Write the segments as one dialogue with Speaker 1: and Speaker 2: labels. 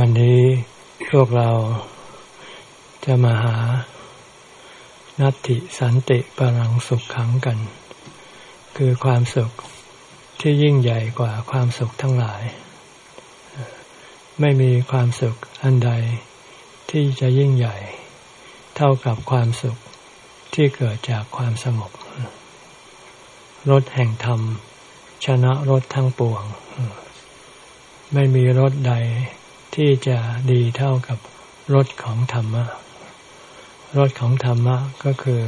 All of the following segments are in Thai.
Speaker 1: วันนี้พวกเราจะมาหา นัตติสันติปรังสุขขังกัน คือความสุขที่ยิ่งใหญ่กว่าความสุขทั้งหลาย ไม่มีความสุขอันใดที่จะยิ่งใหญ่ เท่ากับความสุขที่เกิดจากความสงบรถแห่งธรรม ชนะรถทั้งปวง ไม่มีรถใด ที่จะดีเท่ากับรถของธรรมะรถของธรรมะก็คือ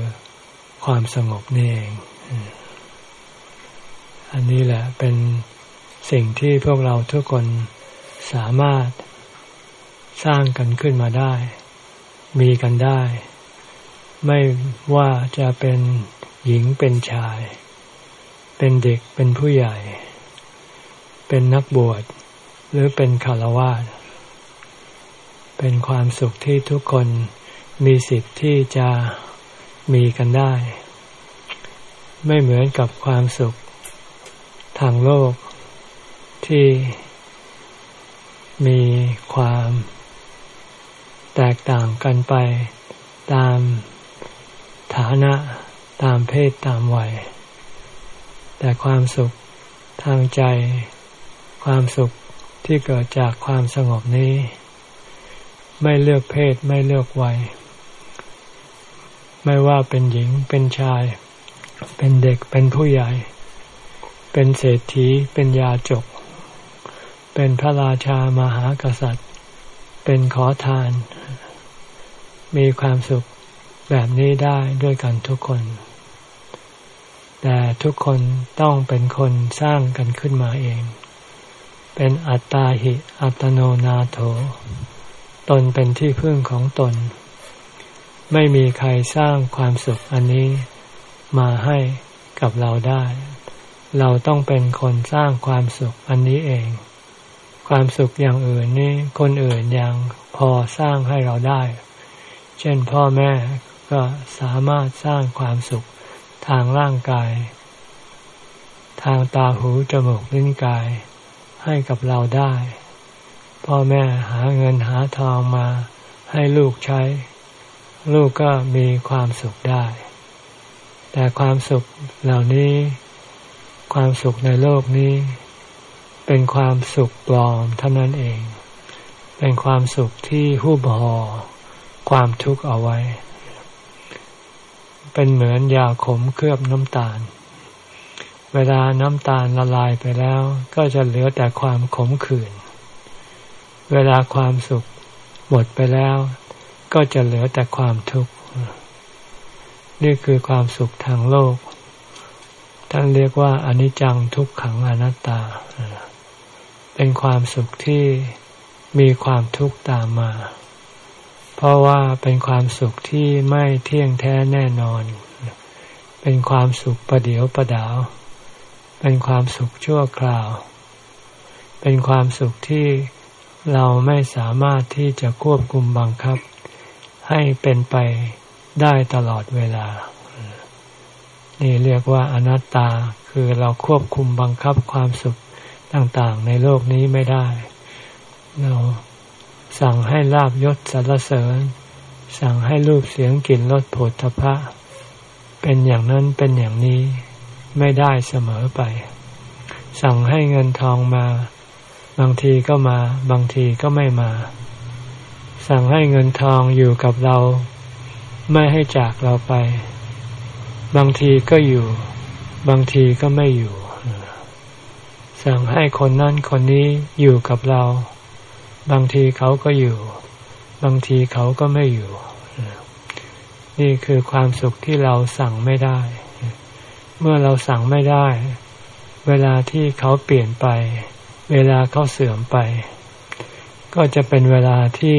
Speaker 1: ความสงบนี่เอง อันนี้แหละเป็นสิ่งที่พวกเราทุกคนสามารถสร้างกันขึ้นมาได้ มีกันได้ ไม่ว่าจะเป็นหญิงเป็นชาย เป็นเด็กเป็นผู้ใหญ่ เป็นนักบวช หรือเป็นคารวะ เป็นความสุขที่ทุกคนมีสิทธิ์ที่จะมีกันได้ ไม่เหมือนกับความสุขทางโลกที่มีความแตกต่างกันไปตามฐานะตามเพศตามวัย แต่ความสุขทางใจ ความสุขที่เกิดจากความสงบนี้ ไม่เลือกเพศไม่เลือกวัย ไม่ว่าเป็นหญิงเป็นชาย เป็นเด็กเป็นผู้ใหญ่ เป็นเศรษฐีเป็นยาจก เป็นพระราชามหากษัตริย์ เป็นขอทาน มีความสุขแบบนี้ได้ด้วยกันทุกคน แต่ทุกคนต้องเป็นคนสร้างกันขึ้นมาเอง เป็นอัตตาหิอัตโนนาโถ ตนเป็นที่พึ่งของตน ไม่มีใครสร้างความสุขอันนี้มาให้กับเราได้ เราต้องเป็นคนสร้างความสุขอันนี้เอง ความสุขอย่างอื่นนี่คนอื่นยังพอสร้างให้เราได้ เช่นพ่อแม่ก็สามารถสร้างความสุขทางร่างกาย ทางตาหูจมูกลิ้นกายให้กับเราได้ พ่อแม่หาเงินหาทองมาให้ลูกใช้ ลูกก็มีความสุขได้ แต่ความสุขเหล่านี้ ความสุขในโลกนี้ เป็นความสุขปลอมเท่านั้นเอง เป็นความสุขที่หูบห่อความทุกข์เอาไว้ เป็นเหมือนยาขมเคลือบน้ำตาล เวลาน้ำตาลละลายไปแล้ว ก็จะเหลือแต่ความขมขื่น เวลาความสุขหมดไปแล้ว ก็จะเหลือแต่ความทุกข์ นี่คือความสุขทางโลก ท่านเรียกว่าอนิจจังทุกขังอนัตตา เป็นความสุขที่มีความทุกข์ตามมา เพราะว่าเป็นความสุขที่ไม่เที่ยงแท้แน่นอน เป็นความสุขประเดียวประดาว เป็นความสุขชั่วคราว เป็นความสุขที่ เราไม่สามารถที่จะควบคุมบังคับ ให้เป็นไปได้ตลอดเวลา นี่เรียกว่าอนัตตาคือเราควบคุมบังคับความสุขต่างๆ ในโลกนี้ไม่ได้ เราสั่งให้ลาบยศสรรเสริญ สั่งให้รูปเสียงกลิ่นรสผลทพะ เป็นอย่างนั้นเป็นอย่างนี้ไม่ได้เสมอไป สั่งให้เงินทองมา บางทีก็มา บางทีก็ไม่มา สั่งให้เงินทองอยู่กับเรา ไม่ให้จากเราไป บางทีก็อยู่ บางทีก็ไม่อยู่ สั่งให้คนนั้นคนนี้อยู่กับเรา บางทีเขาก็อยู่ บางทีเขาก็ไม่อยู่ นี่คือความสุขที่เราสั่งไม่ได้ เมื่อเราสั่งไม่ได้ เวลาที่เขาเปลี่ยนไป เวลาเขาเสื่อมไป ก็จะเป็นเวลาที่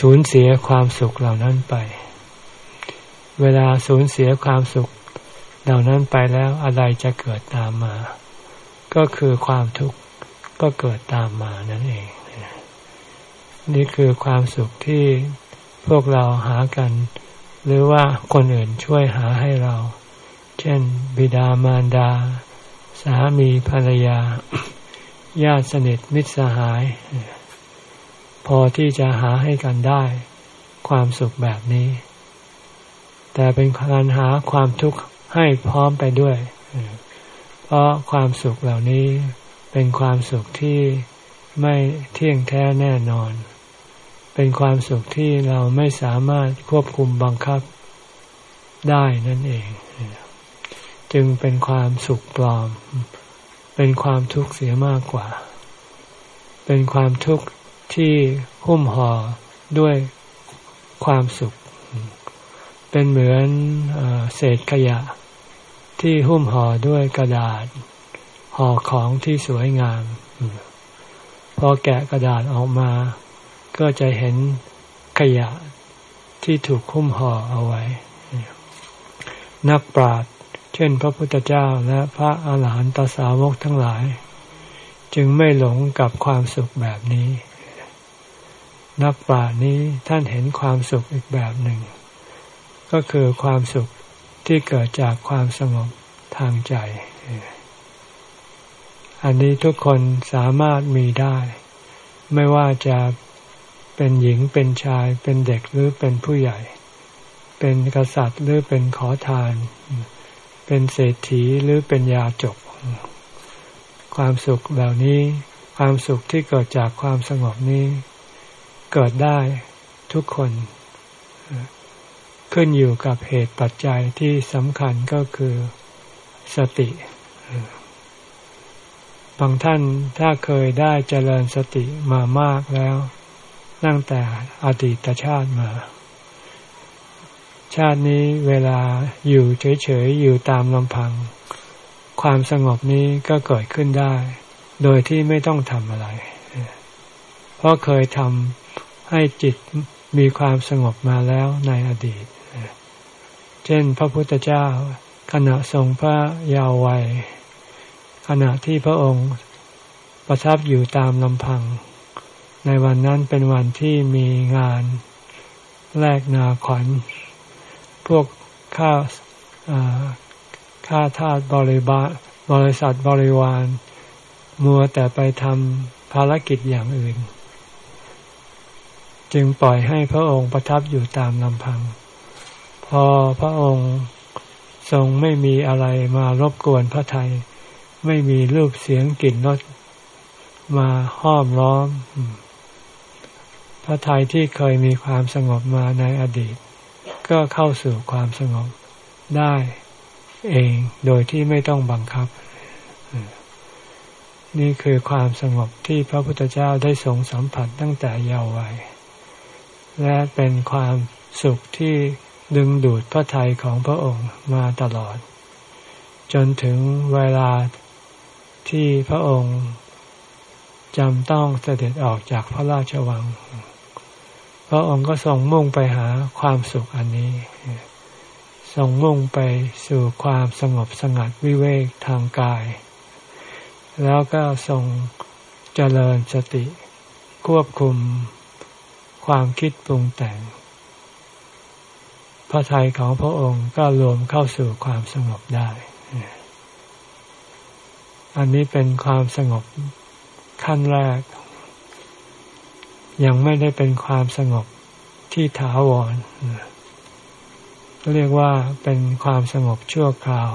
Speaker 1: สูญเสียความสุขเหล่านั้นไป เวลาสูญเสียความสุข เหล่านั้นไปแล้วอะไรจะเกิดตามมา ก็คือความทุกข์ก็เกิดตามมานั่นเอง นี่คือความสุขที่พวกเราหากัน หรือว่าคนอื่นช่วยหาให้เรา เช่น บิดามารดา สามีภรรยา ญาติสนิทมิตรสหาย พอที่จะหาให้กันได้ ความสุขแบบนี้ แต่เป็นการหาความทุกข์ให้พร้อมไปด้วย เพราะความสุขเหล่านี้เป็นความสุขที่ไม่เที่ยงแท้แน่นอน เป็นความสุขที่เราไม่สามารถควบคุมบังคับได้นั่นเอง จึงเป็นความสุขปลอม เป็นความทุกข์เสียมากกว่า เป็นความทุกข์ที่หุ้มห่อด้วยความสุข เป็นเหมือนเศษขยะ ที่หุ้มห่อด้วยกระดาษห่อของที่สวยงาม พอแกะกระดาษออกมา ก็จะเห็นขยะที่ถูกคุ้มห่อเอาไว้ นักปราชญ์ เช่นพระพุทธเจ้าและพระอาหารหันตสาวกทั้งหลาย จึงไม่หลงกับความสุขแบบนี้ นักปราชญ์นี้ท่านเห็นความสุขอีกแบบหนึ่ง ก็คือความสุขที่เกิดจากความสงบทางใจ อันนี้ทุกคนสามารถมีได้ ไม่ว่าจะเป็นหญิงเป็นชาย เป็นเด็กหรือเป็นผู้ใหญ่ เป็นกษัตริย์หรือเป็นขอทานเป็นเศรษฐีหรือเป็นยาจก ความสุขเหล่านี้ ความสุขที่เกิดจากความสงบนี้ เกิดได้ทุกคน ขึ้นอยู่กับเหตุปัจจัยที่สำคัญก็คือสติ บางท่านถ้าเคยได้เจริญสติมามากแล้วตั้งแต่อดีตชาติมา ชาตินี้เวลาอยู่เฉยๆ อยู่ตามลำพัง ความสงบนี้ก็เกิดขึ้นได้ โดยที่ไม่ต้องทำอะไร เพราะเคยทำให้จิตมีความสงบมาแล้วในอดีต เช่นพระพุทธเจ้า ขณะทรงพระยาววัย ขณะที่พระองค์ประทับอยู่ตามลำพัง ในวันนั้นเป็นวันที่มีงานแลกนาขวัญ พวกข้าข้าทาสบริบาบริษัทบริวาร มัวแต่ไปทำภารกิจอย่างอื่น จึงปล่อยให้พระองค์ประทับอยู่ตามลำพัง พอพระองค์ทรงไม่มีอะไรมารบกวนพระไทย ไม่มีรูปเสียงกลิ่นรสมาห้อมล้อม พระไทยที่เคยมีความสงบมาในอดีต ก็เข้าสู่ความสงบได้เองโดยที่ไม่ต้องบังคับ นี่คือความสงบที่พระพุทธเจ้าได้ทรงสัมผัสตั้งแต่เยาว์วัย และเป็นความสุขที่ดึงดูดพระทัยของพระองค์มาตลอด จนถึงเวลาที่พระองค์จำต้องเสด็จออกจากพระราชวัง พระองค์ก็ทรงมุ่งไปหาความสุขอันนี้ ทรงมุ่งไปสู่ความสงบสงัดวิเวกทางกาย แล้วก็ทรงเจริญสติ ควบคุมความคิดปรุงแต่ง พระทัยของพระองค์ก็รวมเข้าสู่ความสงบได้ อันนี้เป็นความสงบขั้นแรก ยังไม่ได้เป็นความสงบที่ถาวร เรียกว่าเป็นความสงบชั่วคราว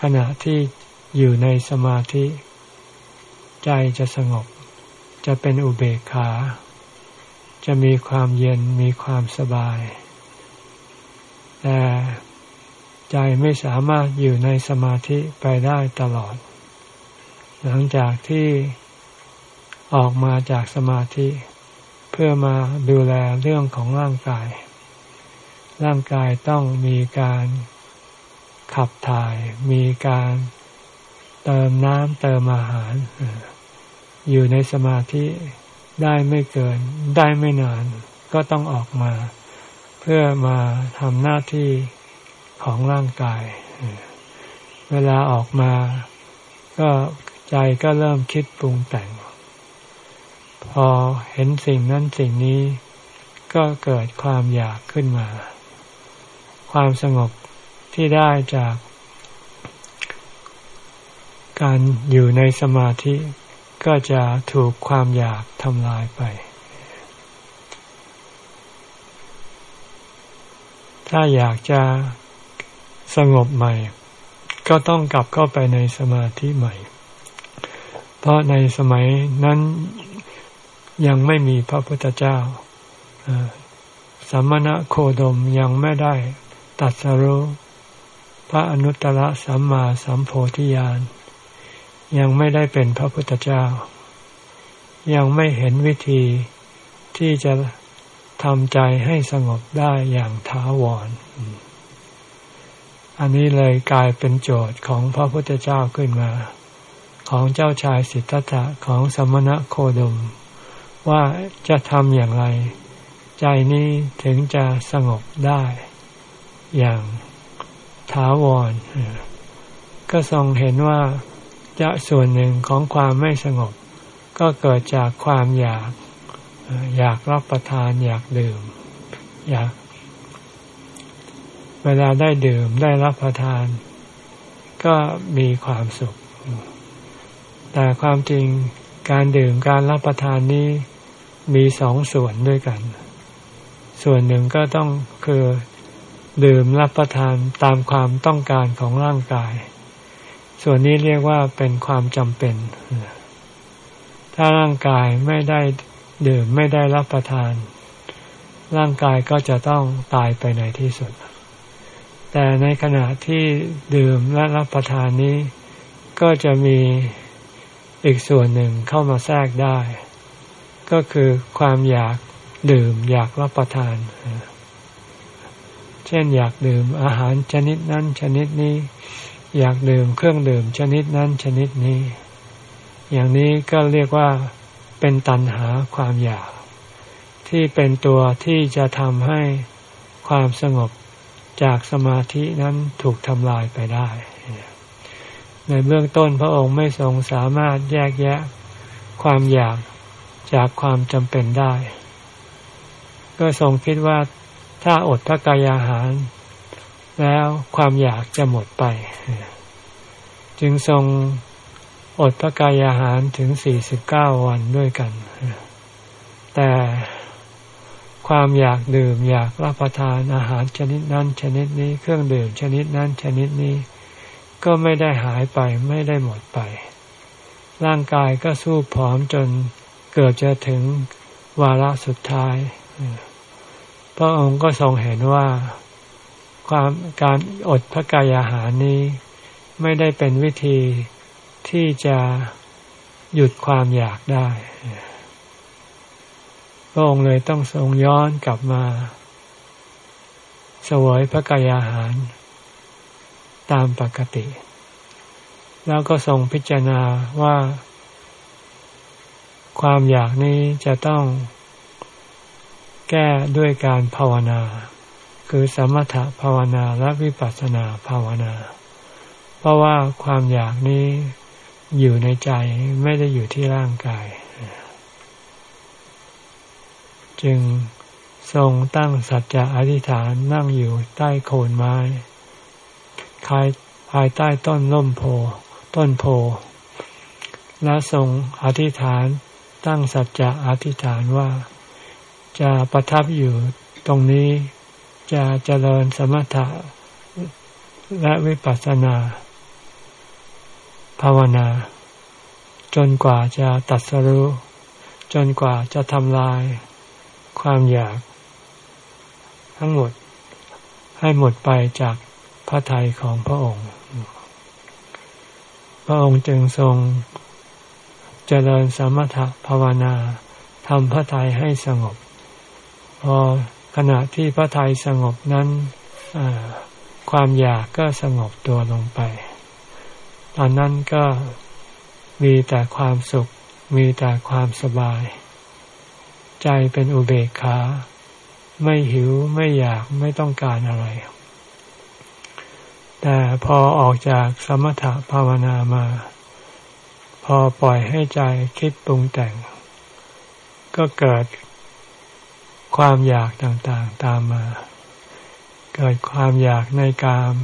Speaker 1: ขณะที่อยู่ในสมาธิ ใจจะสงบ จะเป็นอุเบกขา จะมีความเย็นมีความสบาย แต่ใจไม่สามารถอยู่ในสมาธิไปได้ตลอด หลังจากที่ ออกมาจากสมาธิ เพื่อมาดูแลเรื่องของร่างกาย ร่างกายต้องมีการขับถ่าย มีการเติมน้ำเติมอาหาร อยู่ในสมาธิได้ไม่เกิน ได้ไม่นาน ก็ต้องออกมา เพื่อมาทำหน้าที่ของร่างกาย เวลาออกมา ก็ใจก็เริ่มคิดปรุงแต่ง พอเห็นสิ่งนั้นสิ่งนี้ ก็เกิดความอยากขึ้นมา ความสงบที่ได้จาก การอยู่ในสมาธิก็จะถูกความอยากทำลายไป ถ้าอยากจะสงบใหม่ ก็ต้องกลับเข้าไปในสมาธิใหม่ เพราะในสมัยนั้น ยังไม่มีพระพุทธเจ้าสัมมณะโคดมยังไม่ได้ตัดสรุพระอนุตตรสัมมาสัมโพธิญาณยังไม่ได้เป็นพระพุทธเจ้า ยังไม่เห็นวิธีที่จะทำใจให้สงบได้อย่างถาวร อันนี้เลยกลายเป็นโจทย์ของพระพุทธเจ้าขึ้นมา ของเจ้าชายสิทธัตถะของสมณะโคดม ว่าจะทำอย่างไร ใจนี้ถึงจะสงบได้ อย่างถาวร ก็ทรงเห็นว่าจะส่วนหนึ่งของความไม่สงบ ก็เกิดจากความอยาก อยากรับประทานอยากดื่ม อยาก เวลาได้ดื่มได้รับประทาน ก็มีความสุข แต่ความจริงการดื่มการรับประทานนี้ มีสองส่วนด้วยกัน ส่วนหนึ่งก็ต้องคือดื่มรับประทานตามความต้องการของร่างกาย ส่วนนี้เรียกว่าเป็นความจำเป็น ถ้าร่างกายไม่ได้ดื่มไม่ได้รับประทาน ร่างกายก็จะต้องตายไปในที่สุด แต่ในขณะที่ดื่มและรับประทานนี้ ก็จะมีอีกส่วนหนึ่งเข้ามาแทรกได้ ก็คือความอยากดื่ม อยากรับประทาน เช่นอยากดื่มอาหารชนิดนั้นชนิดนี้ อยากดื่มเครื่องดื่มชนิดนั้นชนิดนี้ อย่างนี้ก็เรียกว่าเป็นตัณหาความอยาก ที่เป็นตัวที่จะทำให้ความสงบจากสมาธินั้นถูกทำลายไปได้ ในเบื้องต้นพระองค์ไม่ทรงสามารถแยกแยะความอยาก จากความจำเป็นได้ ก็ทรงคิดว่าถ้าอดพระกายอาหาร แล้วความอยากจะหมดไป จึงทรงอดพระกายอาหารถึงสี่สิบเก้าวันด้วยกัน แต่ความอยากดื่มอยากรับประทานอาหารชนิดนั้น ชนิดนี้เครื่องดื่มชนิดนั้น ชนิดนี้ ก็ไม่ได้หายไปไม่ได้หมดไป ร่างกายก็สู้ผอมจน เกิดจะถึงวาระสุดท้าย พระองค์ก็ทรงเห็นว่าความการอดพระกายอาหารนี้ ไม่ได้เป็นวิธีที่จะหยุดความอยากได้ พระองค์เลยต้องทรงย้อนกลับมาสวยพระกายอาหาร ตามปกติ แล้วก็ทรงพิจารณาว่า ความอยากนี้จะต้องแก้ด้วยการภาวนา คือสมถภาวนาและวิปัสสนาภาวนา เพราะว่าความอยากนี้อยู่ในใจไม่ได้อยู่ที่ร่างกาย จึงทรงตั้งสัจจะอธิษฐานนั่งอยู่ใต้โคนไม้คายภายใต้ต้นล่มโพต้นโพและทรงอธิษฐาน ตั้งสัจจะอธิษฐานว่า จะประทับอยู่ตรงนี้จะเจริญสมถะและวิปัสสนา ภาวนา จนกว่าจะตัดสรู้จนกว่าจะทำลาย ความอยาก ทั้งหมดให้หมดไปจากพระทัยของพระองค์ พระองค์จึงทรง จริญสมถะภาวนาทำพระทัยให้สงบ พอขณะที่พระทัยสงบนั้นความอยากก็สงบตัวลงไป ตอนนั้นก็มีแต่ความสุข มีแต่ความสบาย ใจเป็นอุเบกขา ไม่หิวไม่อยากไม่ต้องการอะไร แต่พอออกจากสมถะภาวนามา พอปล่อยให้ใจคิดปรุงแต่ง ก็เกิดความอยากต่างๆตามมา เกิดความอยากในกาม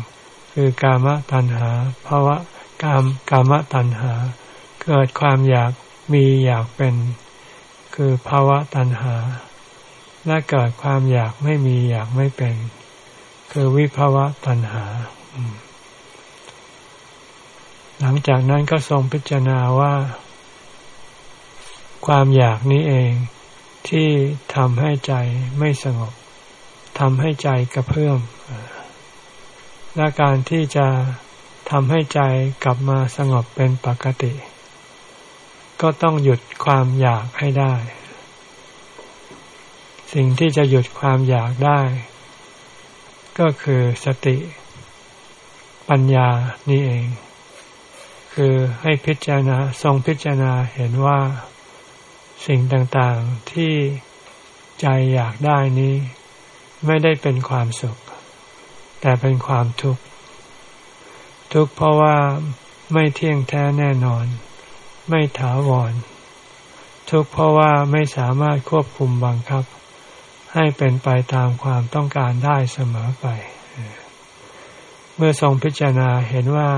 Speaker 1: คือกามตัณหาภาวะกามกามตัณหา เกิดความอยากมีอยากเป็น คือภาวะตัณหา และเกิดความอยากไม่มีอยากไม่เป็น คือวิภาวะตัณหา หลังจากนั้นก็ทรงพิจารณาว่า ความอยากนี้เองที่ทำให้ใจไม่สงบทำให้ใจกระเพื่อมและการที่จะทำให้ใจกลับมาสงบเป็นปกติ ก็ต้องหยุดความอยากให้ได้ สิ่งที่จะหยุดความอยากได้ ก็คือสติ ปัญญานี่เอง คือให้พิจารณาทรงพิจารณาเห็นว่าสิ่งต่างๆที่ใจอยากได้นี้ ไม่ได้เป็นความสุข แต่เป็นความทุกข์ ทุกข์เพราะว่าไม่เที่ยงแท้แน่นอน ไม่ถาวร ทุกข์เพราะว่าไม่สามารถควบคุมบังคับ ให้เป็นไปตามความต้องการได้เสมอไป เมื่อทรงพิจารณาเห็นว่า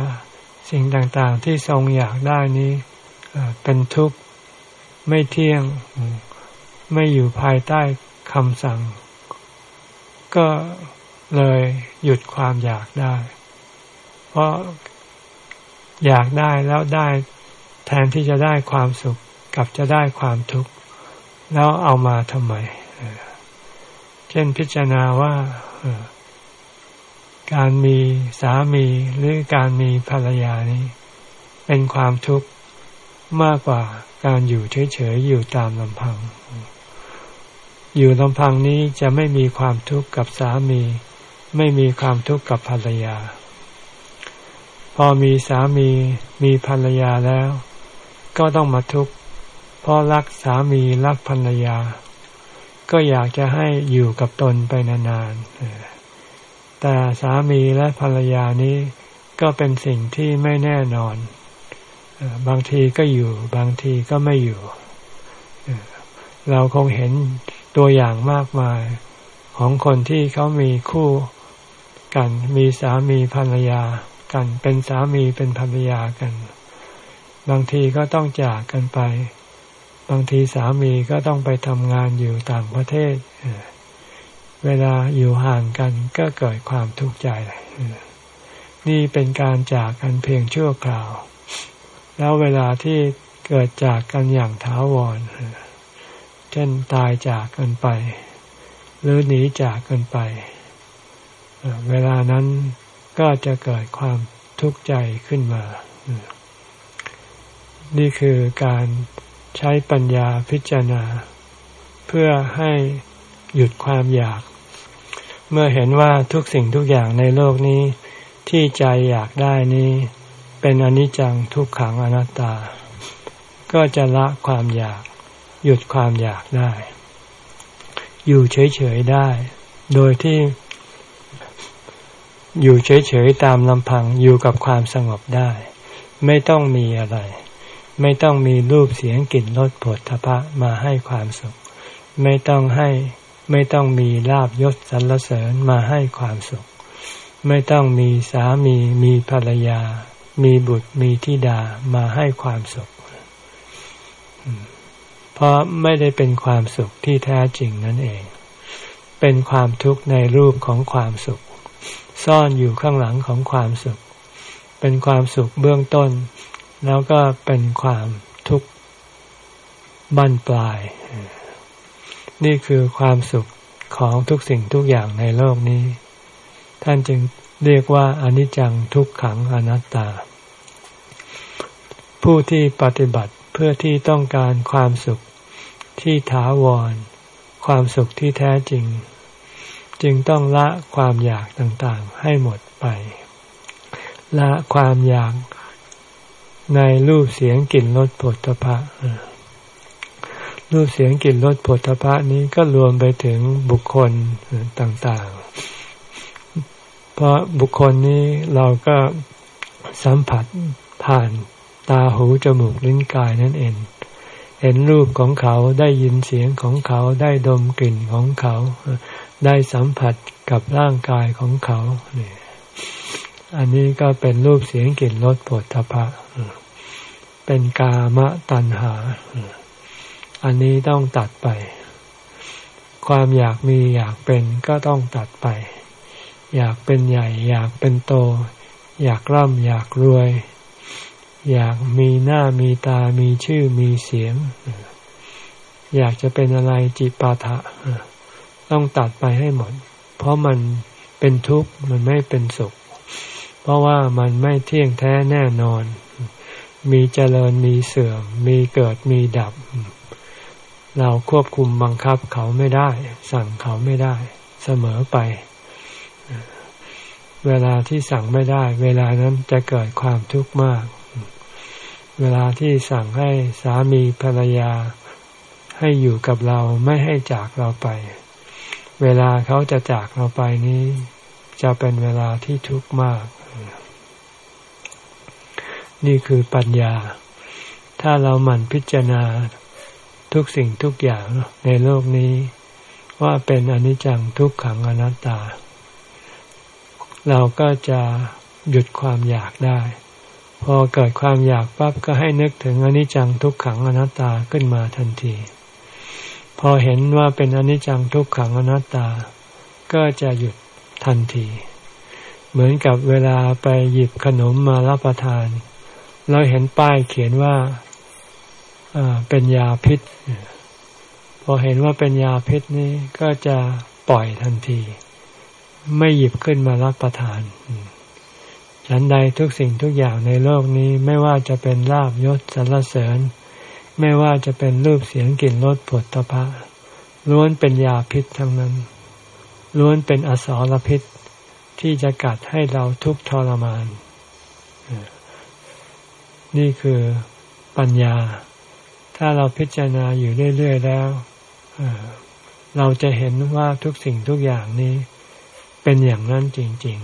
Speaker 1: สิ่งต่างๆที่ทรงอยากได้นี้เป็นทุกข์ไม่เที่ยงไม่อยู่ภายใต้คำสั่ง ก็เลยหยุดความอยากได้ เพราะอยากได้แล้วได้แทนที่จะได้ความสุขกับจะได้ความทุกข์แล้วเอามาทำไม เช่นพิจารณาว่า การมีสามีหรือการมีภรรยานี้ เป็นความทุกข์มากกว่าการอยู่เฉยๆอยู่ตามลำพัง อยู่ลำพังนี้จะไม่มีความทุกข์กับสามี ไม่มีความทุกข์กับภรรยา พอมีสามีมีภรรยาแล้ว ก็ต้องมาทุกข์เพราะรักสามีรักภรรยา ก็อยากจะให้อยู่กับตนไปนานๆ แต่สามีและภรรยานี้ก็เป็นสิ่งที่ไม่แน่นอน บางทีก็อยู่ บางทีก็ไม่อยู่ เราคงเห็นตัวอย่างมากมายของคนที่เขามีคู่กันมีสามีภรรยากัน เป็นสามีเป็นภรรยากัน บางทีก็ต้องจากกันไป บางทีสามีก็ต้องไปทำงานอยู่ต่างประเทศ เวลาอยู่ห่างกันก็เกิดความทุกข์ใจ นี่เป็นการจากกันเพียงชั่วคราว แล้วเวลาที่เกิดจากกันอย่างถาวร เช่นตายจากกันไป หรือหนีจากกันไป เวลานั้นก็จะเกิดความทุกข์ใจขึ้นมา นี่คือการใช้ปัญญาพิจารณา เพื่อให้หยุดความอยาก เมื่อเห็นว่าทุกสิ่งทุกอย่างในโลกนี้ ที่ใจอยากได้นี้ เป็นอนิจจังทุกขังอนัตตา ก็จะละความอยาก หยุดความอยากได้ อยู่เฉยๆได้ โดยที่ อยู่เฉยๆตามลำพังอยู่กับความสงบได้ ไม่ต้องมีอะไร ไม่ต้องมีรูปเสียงกลิ่นรสผลทพะมาให้ความสุข ไม่ต้องให้ ไม่ต้องมีลาบยศสรรเสริญมาให้ความสุข ไม่ต้องมีสามีมีภรรยา มีบุตรมีธิดามาให้ความสุข เพราะไม่ได้เป็นความสุขที่แท้จริงนั่นเอง เป็นความทุกข์ในรูปของความสุข ซ่อนอยู่ข้างหลังของความสุข เป็นความสุขเบื้องต้น แล้วก็เป็นความทุกข์บั้นปลาย นี่คือความสุขของทุกสิ่งทุกอย่างในโลกนี้ ท่านจึงเรียกว่าอนิจจังทุกขังอนัตตา ผู้ที่ปฏิบัติเพื่อที่ต้องการความสุขที่ถาวร ความสุขที่แท้จริง จึงต้องละความอยากต่างๆให้หมดไป ละความอยากในรูปเสียงกลิ่นรสผลตภะ รูปเสียงกลิ่นรสผลตภะนี้ก็รวมไปถึงบุคคลต่างๆ เพราะบุคคลนี้เราก็สัมผัสผ่านตาหูจมูกลิ้นกายนั่นเอง เห็นรูปของเขาได้ยินเสียงของเขาได้ดมกลิ่นของเขา ได้สัมผัสกับร่างกายของเขาเนี่ยอันนี้ก็เป็นรูปเสียงกลิ่นรสผลทพะเป็นกามตัณหา อันนี้ต้องตัดไป ความอยากมีอยากเป็นก็ต้องตัดไป อยากเป็นใหญ่ อยากเป็นโต อยากร่ำอยากรวย อยากมีหน้ามีตามีชื่อมีเสียง อยากจะเป็นอะไรจิปาถะต้องตัดไปให้หมด เพราะมันเป็นทุกข์มันไม่เป็นสุข เพราะว่ามันไม่เที่ยงแท้แน่นอน มีเจริญมีเสื่อม มีเกิดมีดับ เราควบคุมบังคับเขาไม่ได้ สั่งเขาไม่ได้ เสมอไป เวลาที่สั่งไม่ได้ เวลานั้นจะเกิดความทุกข์มาก เวลาที่สั่งให้สามีภรรยาให้อยู่กับเราไม่ให้จากเราไป เวลาเขาจะจากเราไปนี้ จะเป็นเวลาที่ทุกข์มาก นี่คือปัญญา ถ้าเราหมั่นพิจารณา ทุกสิ่งทุกอย่างในโลกนี้ ว่าเป็นอนิจจังทุกขังอนัตตา เราก็จะหยุดความอยากได้ พอเกิดความอยากปั๊บก็ให้นึกถึงอนิจจังทุกขังอนัตตาขึ้นมาทันที พอเห็นว่าเป็นอนิจจังทุกขังอนัตตา ก็จะหยุดทันที เหมือนกับเวลาไปหยิบขนมมารับประทาน เราเห็นป้ายเขียนว่า เป็นยาพิษ พอเห็นว่าเป็นยาพิษนี้ก็จะปล่อยทันที ไม่หยิบขึ้นมารับประทาน ฉันใดทุกสิ่งทุกอย่างในโลกนี้ไม่ว่าจะเป็นลาบยศสรรเสริญ ไม่ว่าจะเป็นรูปเสียงกลิ่นรสผลตภะล้วนเป็นยาพิษทั้งนั้น ล้วนเป็นอสรพิษที่จะกัดให้เราทุกข์ทรมาน นี่คือปัญญา ถ้าเราพิจารณาอยู่เรื่อย ๆ แล้วเราจะเห็นว่าทุกสิ่งทุกอย่างนี้ เป็นอย่างนั้นจริง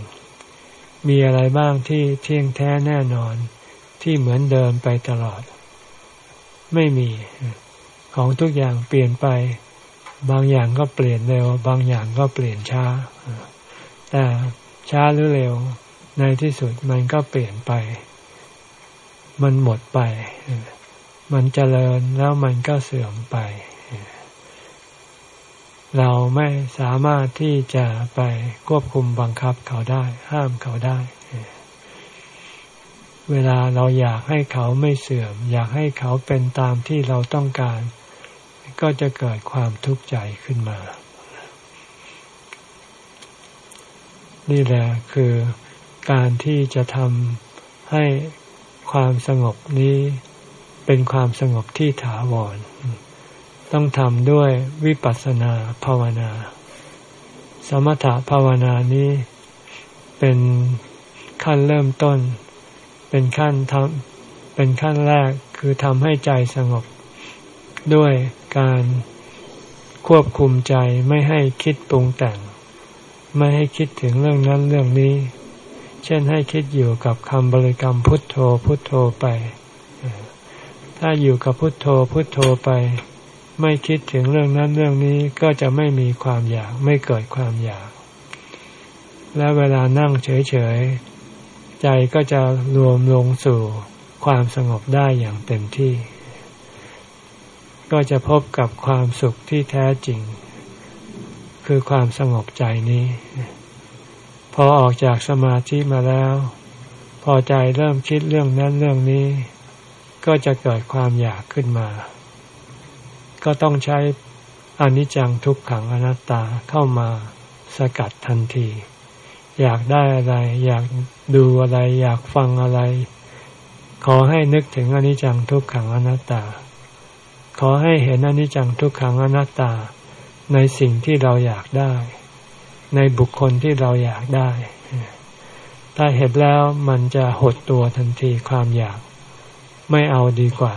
Speaker 1: ๆ มีอะไรบ้างที่เที่ยงแท้แน่นอนที่เหมือนเดิมไปตลอด ไม่มีของทุกอย่างเปลี่ยนไป บางอย่างก็เปลี่ยนเร็ว บางอย่างก็เปลี่ยนช้า แต่ช้าหรือเร็ว ในที่สุดมันก็เปลี่ยนไป มันหมดไป มันเจริญแล้วมันก็เสื่อมไป เราไม่สามารถที่จะไปควบคุมบังคับเขาได้ ห้ามเขาได้ เวลาเราอยากให้เขาไม่เสื่อม อยากให้เขาเป็นตามที่เราต้องการ ก็จะเกิดความทุกข์ใจขึ้นมา นี่แหละคือการที่จะทำให้ความสงบนี้ เป็นความสงบที่ถาวร ต้องทำด้วยวิปัสสนาภาวนา สมถภาวนานี้เป็นขั้นเริ่มต้น เป็นขั้นทำเป็นขั้นแรกคือทำให้ใจสงบ ด้วยการควบคุมใจไม่ให้คิดปรุงแต่ง ไม่ให้คิดถึงเรื่องนั้นเรื่องนี้ เช่นให้คิดอยู่กับคำบริกรรมพุทโธพุทโธไป ถ้าอยู่กับพุทโธพุทโธไป ไม่คิดถึงเรื่องนั้นเรื่องนี้ก็จะไม่มีความอยาก ไม่เกิดความอยาก และเวลานั่งเฉยๆ ใจก็จะรวมลงสู่ความสงบได้อย่างเต็มที่ ก็จะพบกับความสุขที่แท้จริง คือความสงบใจนี้ พอออกจากสมาธิมาแล้ว พอใจเริ่มคิดเรื่องนั้นเรื่องนี้ ก็จะเกิดความอยากขึ้นมา ก็ต้องใช้อนิจจังทุกขังอนัตตาเข้ามาสกัดทันที อยากได้อะไร อยากดูอะไร อยากฟังอะไร ขอให้นึกถึงอนิจจังทุกขังอนัตตา ขอให้เห็นอนิจจังทุกขังอนัตตา ในสิ่งที่เราอยากได้ ในบุคคลที่เราอยากได้ ถ้าเห็นแล้วมันจะหดตัวทันทีความอยาก ไม่เอาดีกว่า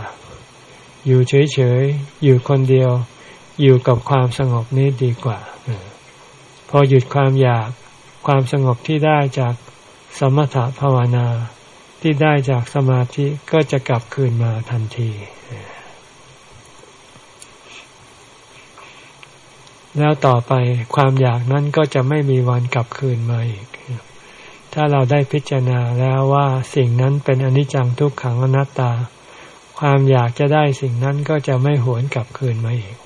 Speaker 1: อยู่เฉยๆ อยู่คนเดียว อยู่กับความสงบนี้ดีกว่า พอหยุดความอยาก ความสงบที่ได้จากสมถะภาวนาที่ได้จากสมาธิก็จะกลับคืนมาทันที แล้วต่อไปความอยากนั้นก็จะไม่มีวันกลับคืนมาอีก ถ้าเราได้พิจารณาแล้วว่าสิ่งนั้นเป็นอนิจจังทุกขังอนัตตา ความอยากจะได้สิ่งนั้นก็จะไม่หวนกลับคืนมาอีก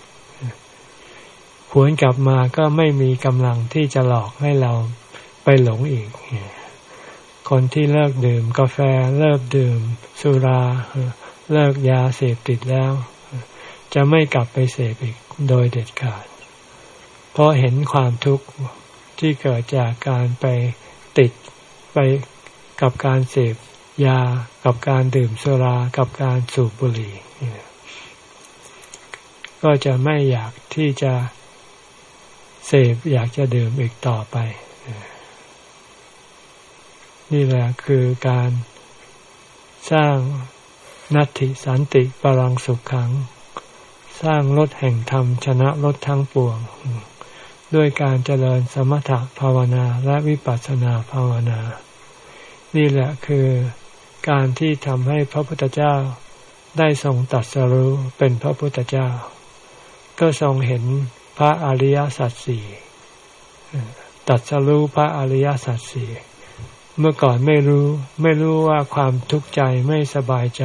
Speaker 1: หวนกลับมาก็ไม่มีกำลังที่จะหลอกให้เราไปหลงอีก คนที่เลิกดื่มกาแฟเลิกดื่ม สุรา เลิกยาเสพติดแล้ว จะไม่กลับไปเสพอีกโดยเด็ดขาด เพราะเห็นความทุกข์ที่เกิดจากการไปติด ไปกับการเสพยากับการดื่มสุรากับการสูบบุหรี่ก็จะไม่อยากที่จะเสพอยากจะดื่มอีกต่อไป นี่แหละคือการสร้างนัตติสันติปรังสุขขัง สร้างรถแห่งธรรมชนะรถทั้งปวง ด้วยการเจริญสมถภาวนาและวิปัสสนาภาวนา นี่แหละคือการที่ทำให้พระพุทธเจ้าได้ทรงตัดสรู้เป็นพระพุทธเจ้า ก็ทรงเห็นพระอริยสัจสี่ตัดสรู้พระอริยสัจสี่เมื่อก่อนไม่รู้ไม่รู้ว่าความทุกข์ใจไม่สบายใจ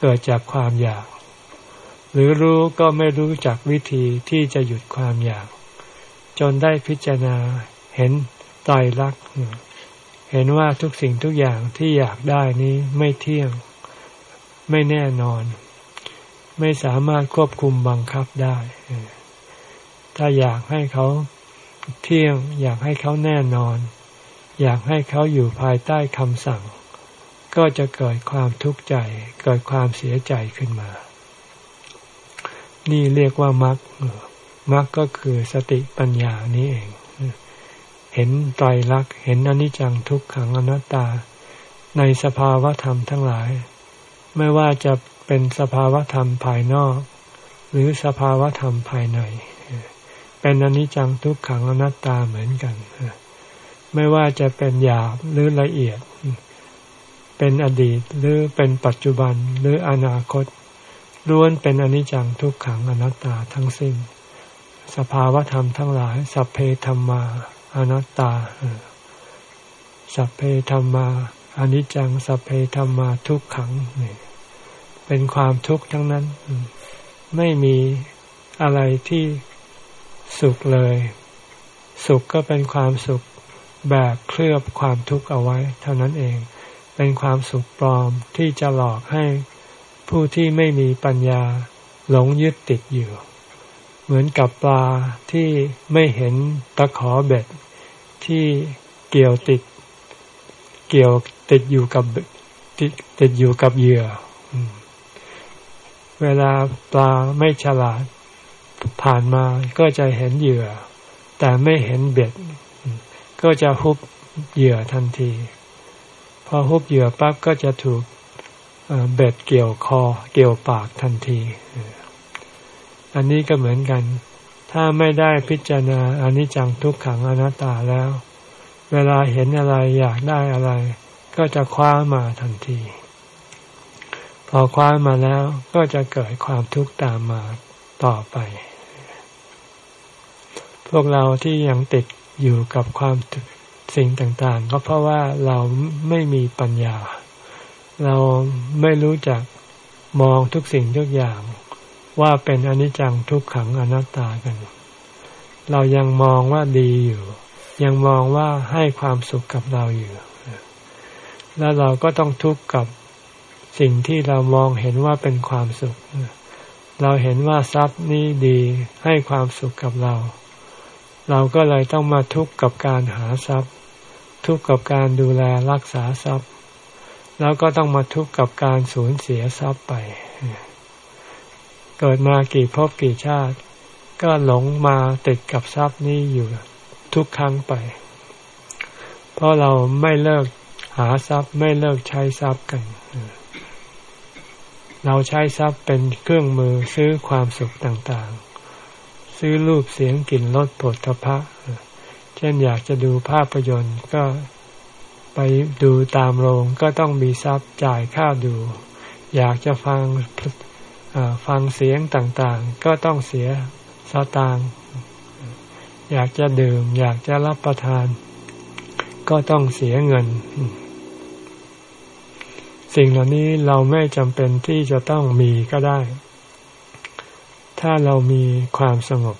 Speaker 1: เกิดจากความอยาก หรือรู้ก็ไม่รู้จักวิธีที่จะหยุดความอยาก จนได้พิจารณาเห็นไตรลักษณ์เห็นว่าทุกสิ่งทุกอย่างที่อยากได้นี้ไม่เที่ยง ไม่แน่นอน ไม่สามารถควบคุมบังคับได้ ถ้าอยากให้เขาเที่ยง อยากให้เขาแน่นอน อยากให้เขาอยู่ภายใต้คำสั่ง ก็จะเกิดความทุกข์ใจ เกิดความเสียใจขึ้นมา นี่เรียกว่ามรรค มรรคก็คือสติปัญญานี้เอง เห็นไตรลักษณ์เห็นอนิจจังทุกขังอนัตตา ในสภาวธรรมทั้งหลาย ไม่ว่าจะเป็นสภาวธรรมภายนอก หรือสภาวธรรมภายใน เป็นอนิจจังทุกขังอนัตตาเหมือนกัน ไม่ว่าจะเป็นหยาบหรือละเอียด เป็นอดีตหรือเป็นปัจจุบันหรืออนาคตล้วนเป็นอนิจจังทุกขังอนัตตาทั้งสิ้น สภาวธรรมทั้งหลาย สัพเพธรรมาอนัตตา สัพเพธรรมาอนิจจัง สัพเพธรรมาทุกขังเป็นความทุกข์ทั้งนั้น ไม่มีอะไรที่สุขเลย สุขก็เป็นความสุขแบบเคลือบความทุกข์เอาไว้ เท่านั้นเอง เป็นความสุขปลอมที่จะหลอกให้ผู้ที่ไม่มีปัญญาหลงยึดติดอยู่ เหมือนกับปลาที่ไม่เห็นตะขอเบ็ดที่เกี่ยวติด เกี่ยวติดอยู่กับติดติดอยู่กับเหยื่อ เวลาปลาไม่ฉลาดผ่านมาก็จะเห็นเหยื่อ แต่ไม่เห็นเบ็ด ก็จะฮุบเหยื่อทันที พอฮุบเหยื่อปั๊บก็จะถูกเบ็ดเกี่ยวคอ เกี่ยวปากทันที อันนี้ก็เหมือนกัน ถ้าไม่ได้พิจารณาอนิจจังทุกขังอนัตตาแล้ว เวลาเห็นอะไรอยากได้อะไร ก็จะคว้ามาทันที พอคว้ามาแล้วก็จะเกิดความทุกข์ตามมาต่อไป พวกเราที่ยังติดอยู่กับความสิ่งต่างๆ ก็เพราะว่าเราไม่มีปัญญา เราไม่รู้จักมองทุกสิ่งทุกอย่าง ว่าเป็นอนิจจังทุกขังอนัตตากัน เรายังมองว่าดีอยู่ ยังมองว่าให้ความสุขกับเราอยู่ แล้วเราก็ต้องทุกข์กับสิ่งที่เรามองเห็นว่าเป็นความสุข เราเห็นว่าทรัพย์นี้ดีให้ความสุขกับเรา เราก็เลยต้องมาทุกข์กับการหาทรัพย์ ทุกข์กับการดูแลรักษาทรัพย์ แล้วก็ต้องมาทุกข์กับการสูญเสียทรัพย์ไป เกิดมากี่ภพกี่ชาติ ก็หลงมาติดกับทรัพย์นี้อยู่ทุกครั้งไป เพราะเราไม่เลิกหาทรัพย์ไม่เลิกใช้ทรัพย์กัน เราใช้ทรัพย์เป็นเครื่องมือซื้อความสุขต่างๆ ซื้อรูปเสียงกลิ่นรสผลทพะ เช่นอยากจะดูภาพยนตร์ก็ไปดูตามโรงก็ต้องมีทรัพย์จ่ายค่าดู อยากจะฟัง ฟังเสียงต่างๆ ก็ต้องเสียสตางค์อยากจะดื่ม อยากจะรับประทาน ก็ต้องเสียเงิน สิ่งเหล่านี้เราไม่จำเป็นที่จะต้องมีก็ได้ ถ้าเรามีความสงบ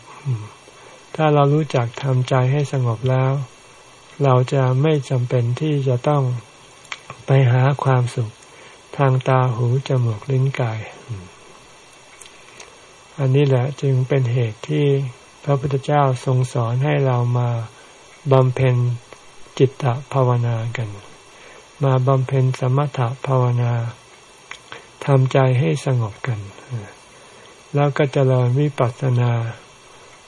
Speaker 1: ถ้าเรารู้จักทำใจให้สงบแล้ว เราจะไม่จำเป็นที่จะต้องไปหาความสุข ทางตาหูจมูกลิ้นกาย อันนี้แหละจึงเป็นเหตุที่พระพุทธเจ้าทรงสอนให้เรามาบำเพ็ญจิตตภาวนากัน มาบำเพ็ญสมถภาวนาทำใจให้สงบกัน แล้วก็เจริญวิปัสสนา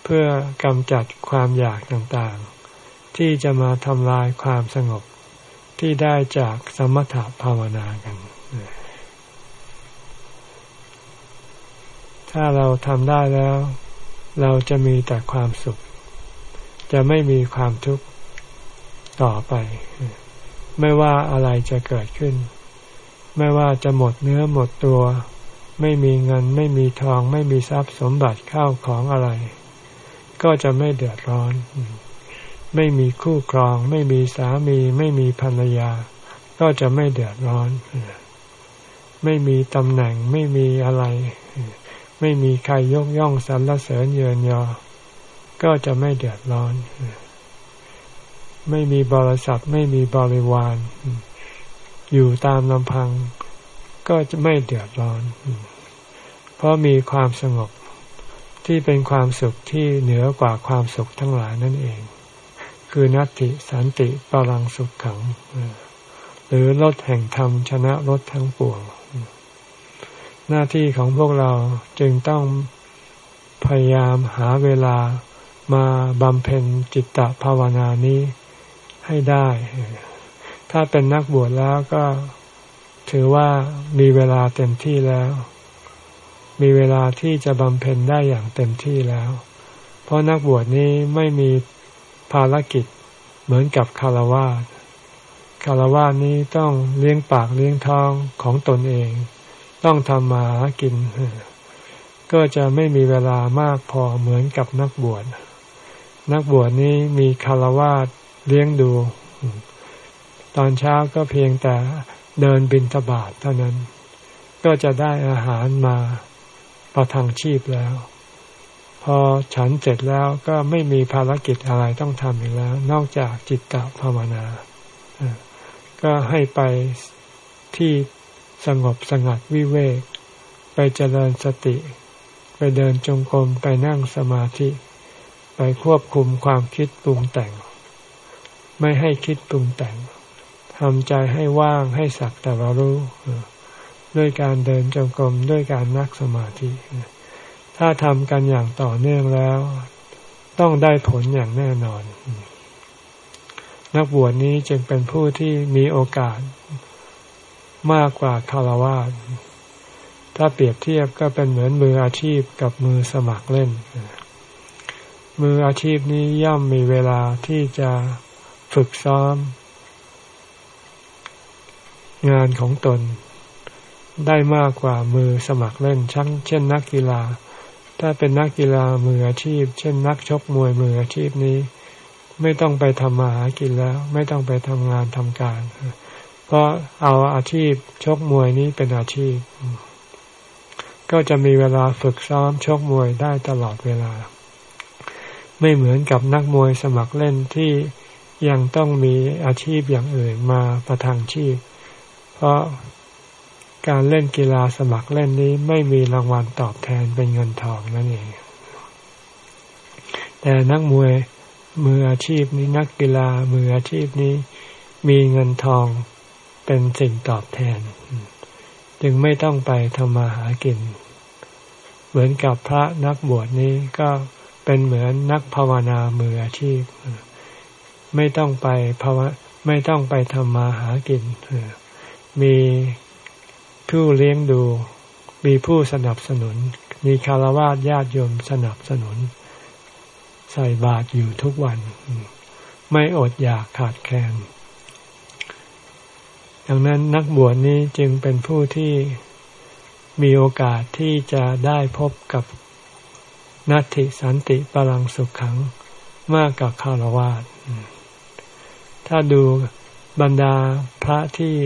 Speaker 1: เพื่อกำจัดความอยากต่างๆ ที่จะมาทำลายความสงบที่ได้จากสมถภาวนากัน ถ้าเราทำได้แล้ว เราจะมีแต่ความสุข จะไม่มีความทุกข์ต่อไป ไม่ว่าอะไรจะเกิดขึ้น ไม่ว่าจะหมดเนื้อหมดตัว ไม่มีเงิน ไม่มีทอง ไม่มีทรัพย์สมบัติเข้าของอะไร ก็จะไม่เดือดร้อน ไม่มีคู่ครอง ไม่มีสามี ไม่มีภรรยา ก็จะไม่เดือดร้อน ไม่มีตำแหน่งไม่มีอะไร ไม่มีใครยกย่องสรรเสริญเยินยอ ก็จะไม่เดือดร้อน ไม่มีบริษัทไม่มีบริวาร อยู่ตามลำพัง ก็จะไม่เดือดร้อน เพราะมีความสงบที่เป็นความสุขที่เหนือกว่าความสุขทั้งหลายนั่นเอง คือนัตติสันติปรังสุขขัง หรือลดแห่งธรรมชนะลดทั้งปวง หน้าที่ของพวกเราจึงต้องพยายามหาเวลามาบำเพ็ญจิตตภาวนานี้ให้ได้ ถ้าเป็นนักบวชแล้วก็ถือว่ามีเวลาเต็มที่แล้ว มีเวลาที่จะบำเพ็ญได้อย่างเต็มที่แล้ว เพราะนักบวชนี้ไม่มีภารกิจเหมือนกับคารวะคารวะนี้ต้องเลี้ยงปากเลี้ยงท้องของตนเอง ต้องทำมาหากิน ก็จะไม่มีเวลามากพอเหมือนกับนักบวช นักบวชนี้มีคารวะเลี้ยงดู ตอนเช้าก็เพียงแต่เดินบินทบาทเท่านั้น ก็จะได้อาหารมาประทังชีพแล้ว พอฉันเสร็จแล้วก็ไม่มีภารกิจอะไรต้องทำอีกแล้ว นอกจากจิตตภาวนา ก็ให้ไปที่ สงบสงัดวิเวก ไปเจริญสติ ไปเดินจงกรมไปนั่งสมาธิ ไปควบคุมความคิดปรุงแต่ง ไม่ให้คิดปรุงแต่งทำใจให้ว่างให้สักแต่ว่ารู้ด้วยการเดินจงกรมด้วยการนักสมาธิ ถ้าทำกันอย่างต่อเนื่องแล้ว ต้องได้ผลอย่างแน่นอน นักบวชนี้จึงเป็นผู้ที่มีโอกาส มากกว่าคารวะถ้าเปรียบเทียบก็เป็นเหมือนมืออาชีพกับมือสมัครเล่น มืออาชีพนี้ย่อมมีเวลาที่จะฝึกซ้อม งานของตนได้มากกว่ามือสมัครเล่นชั้นเช่นนักกีฬา ถ้าเป็นนักกีฬามืออาชีพ เช่น นักชกมวยมืออาชีพนี้ ไม่ต้องไปทำมาหากินแล้ว ไม่ต้องไปทำงานทำการเพราะเอาอาชีพชกมวยนี้เป็นอาชีพ ก็จะมีเวลาฝึกซ้อมชกมวยได้ตลอดเวลา ไม่เหมือนกับนักมวยสมัครเล่นที่ยังต้องมีอาชีพอย่างอื่นมาประทังชีพ เพราะการเล่นกีฬาสมัครเล่นนี้ไม่มีรางวัลตอบแทนเป็นเงินทองนั่นเอง แต่นักมวยมืออาชีพนี้นักกีฬามืออาชีพนี้มีเงินทอง เป็นสิ่งตอบแทน จึงไม่ต้องไปทำมาหากิน เหมือนกับพระนักบวชนี้ก็เป็นเหมือนนักภาวนามืออาชีพ ไม่ต้องไปภาวะไม่ต้องไปทำมาหากิน มีผู้เลี้ยงดู มีผู้สนับสนุน มีคารวะญาติโยมสนับสนุน ใส่บาตรอยู่ทุกวัน ไม่อดอยากขาดแคลน ดังนั้นนักบวชนี้จึงเป็นผู้ที่มีโอกาสที่จะได้พบกับนัตติสันติปรังสุขขังมากกว่าคารวะถ้าดูบรรดาพระที่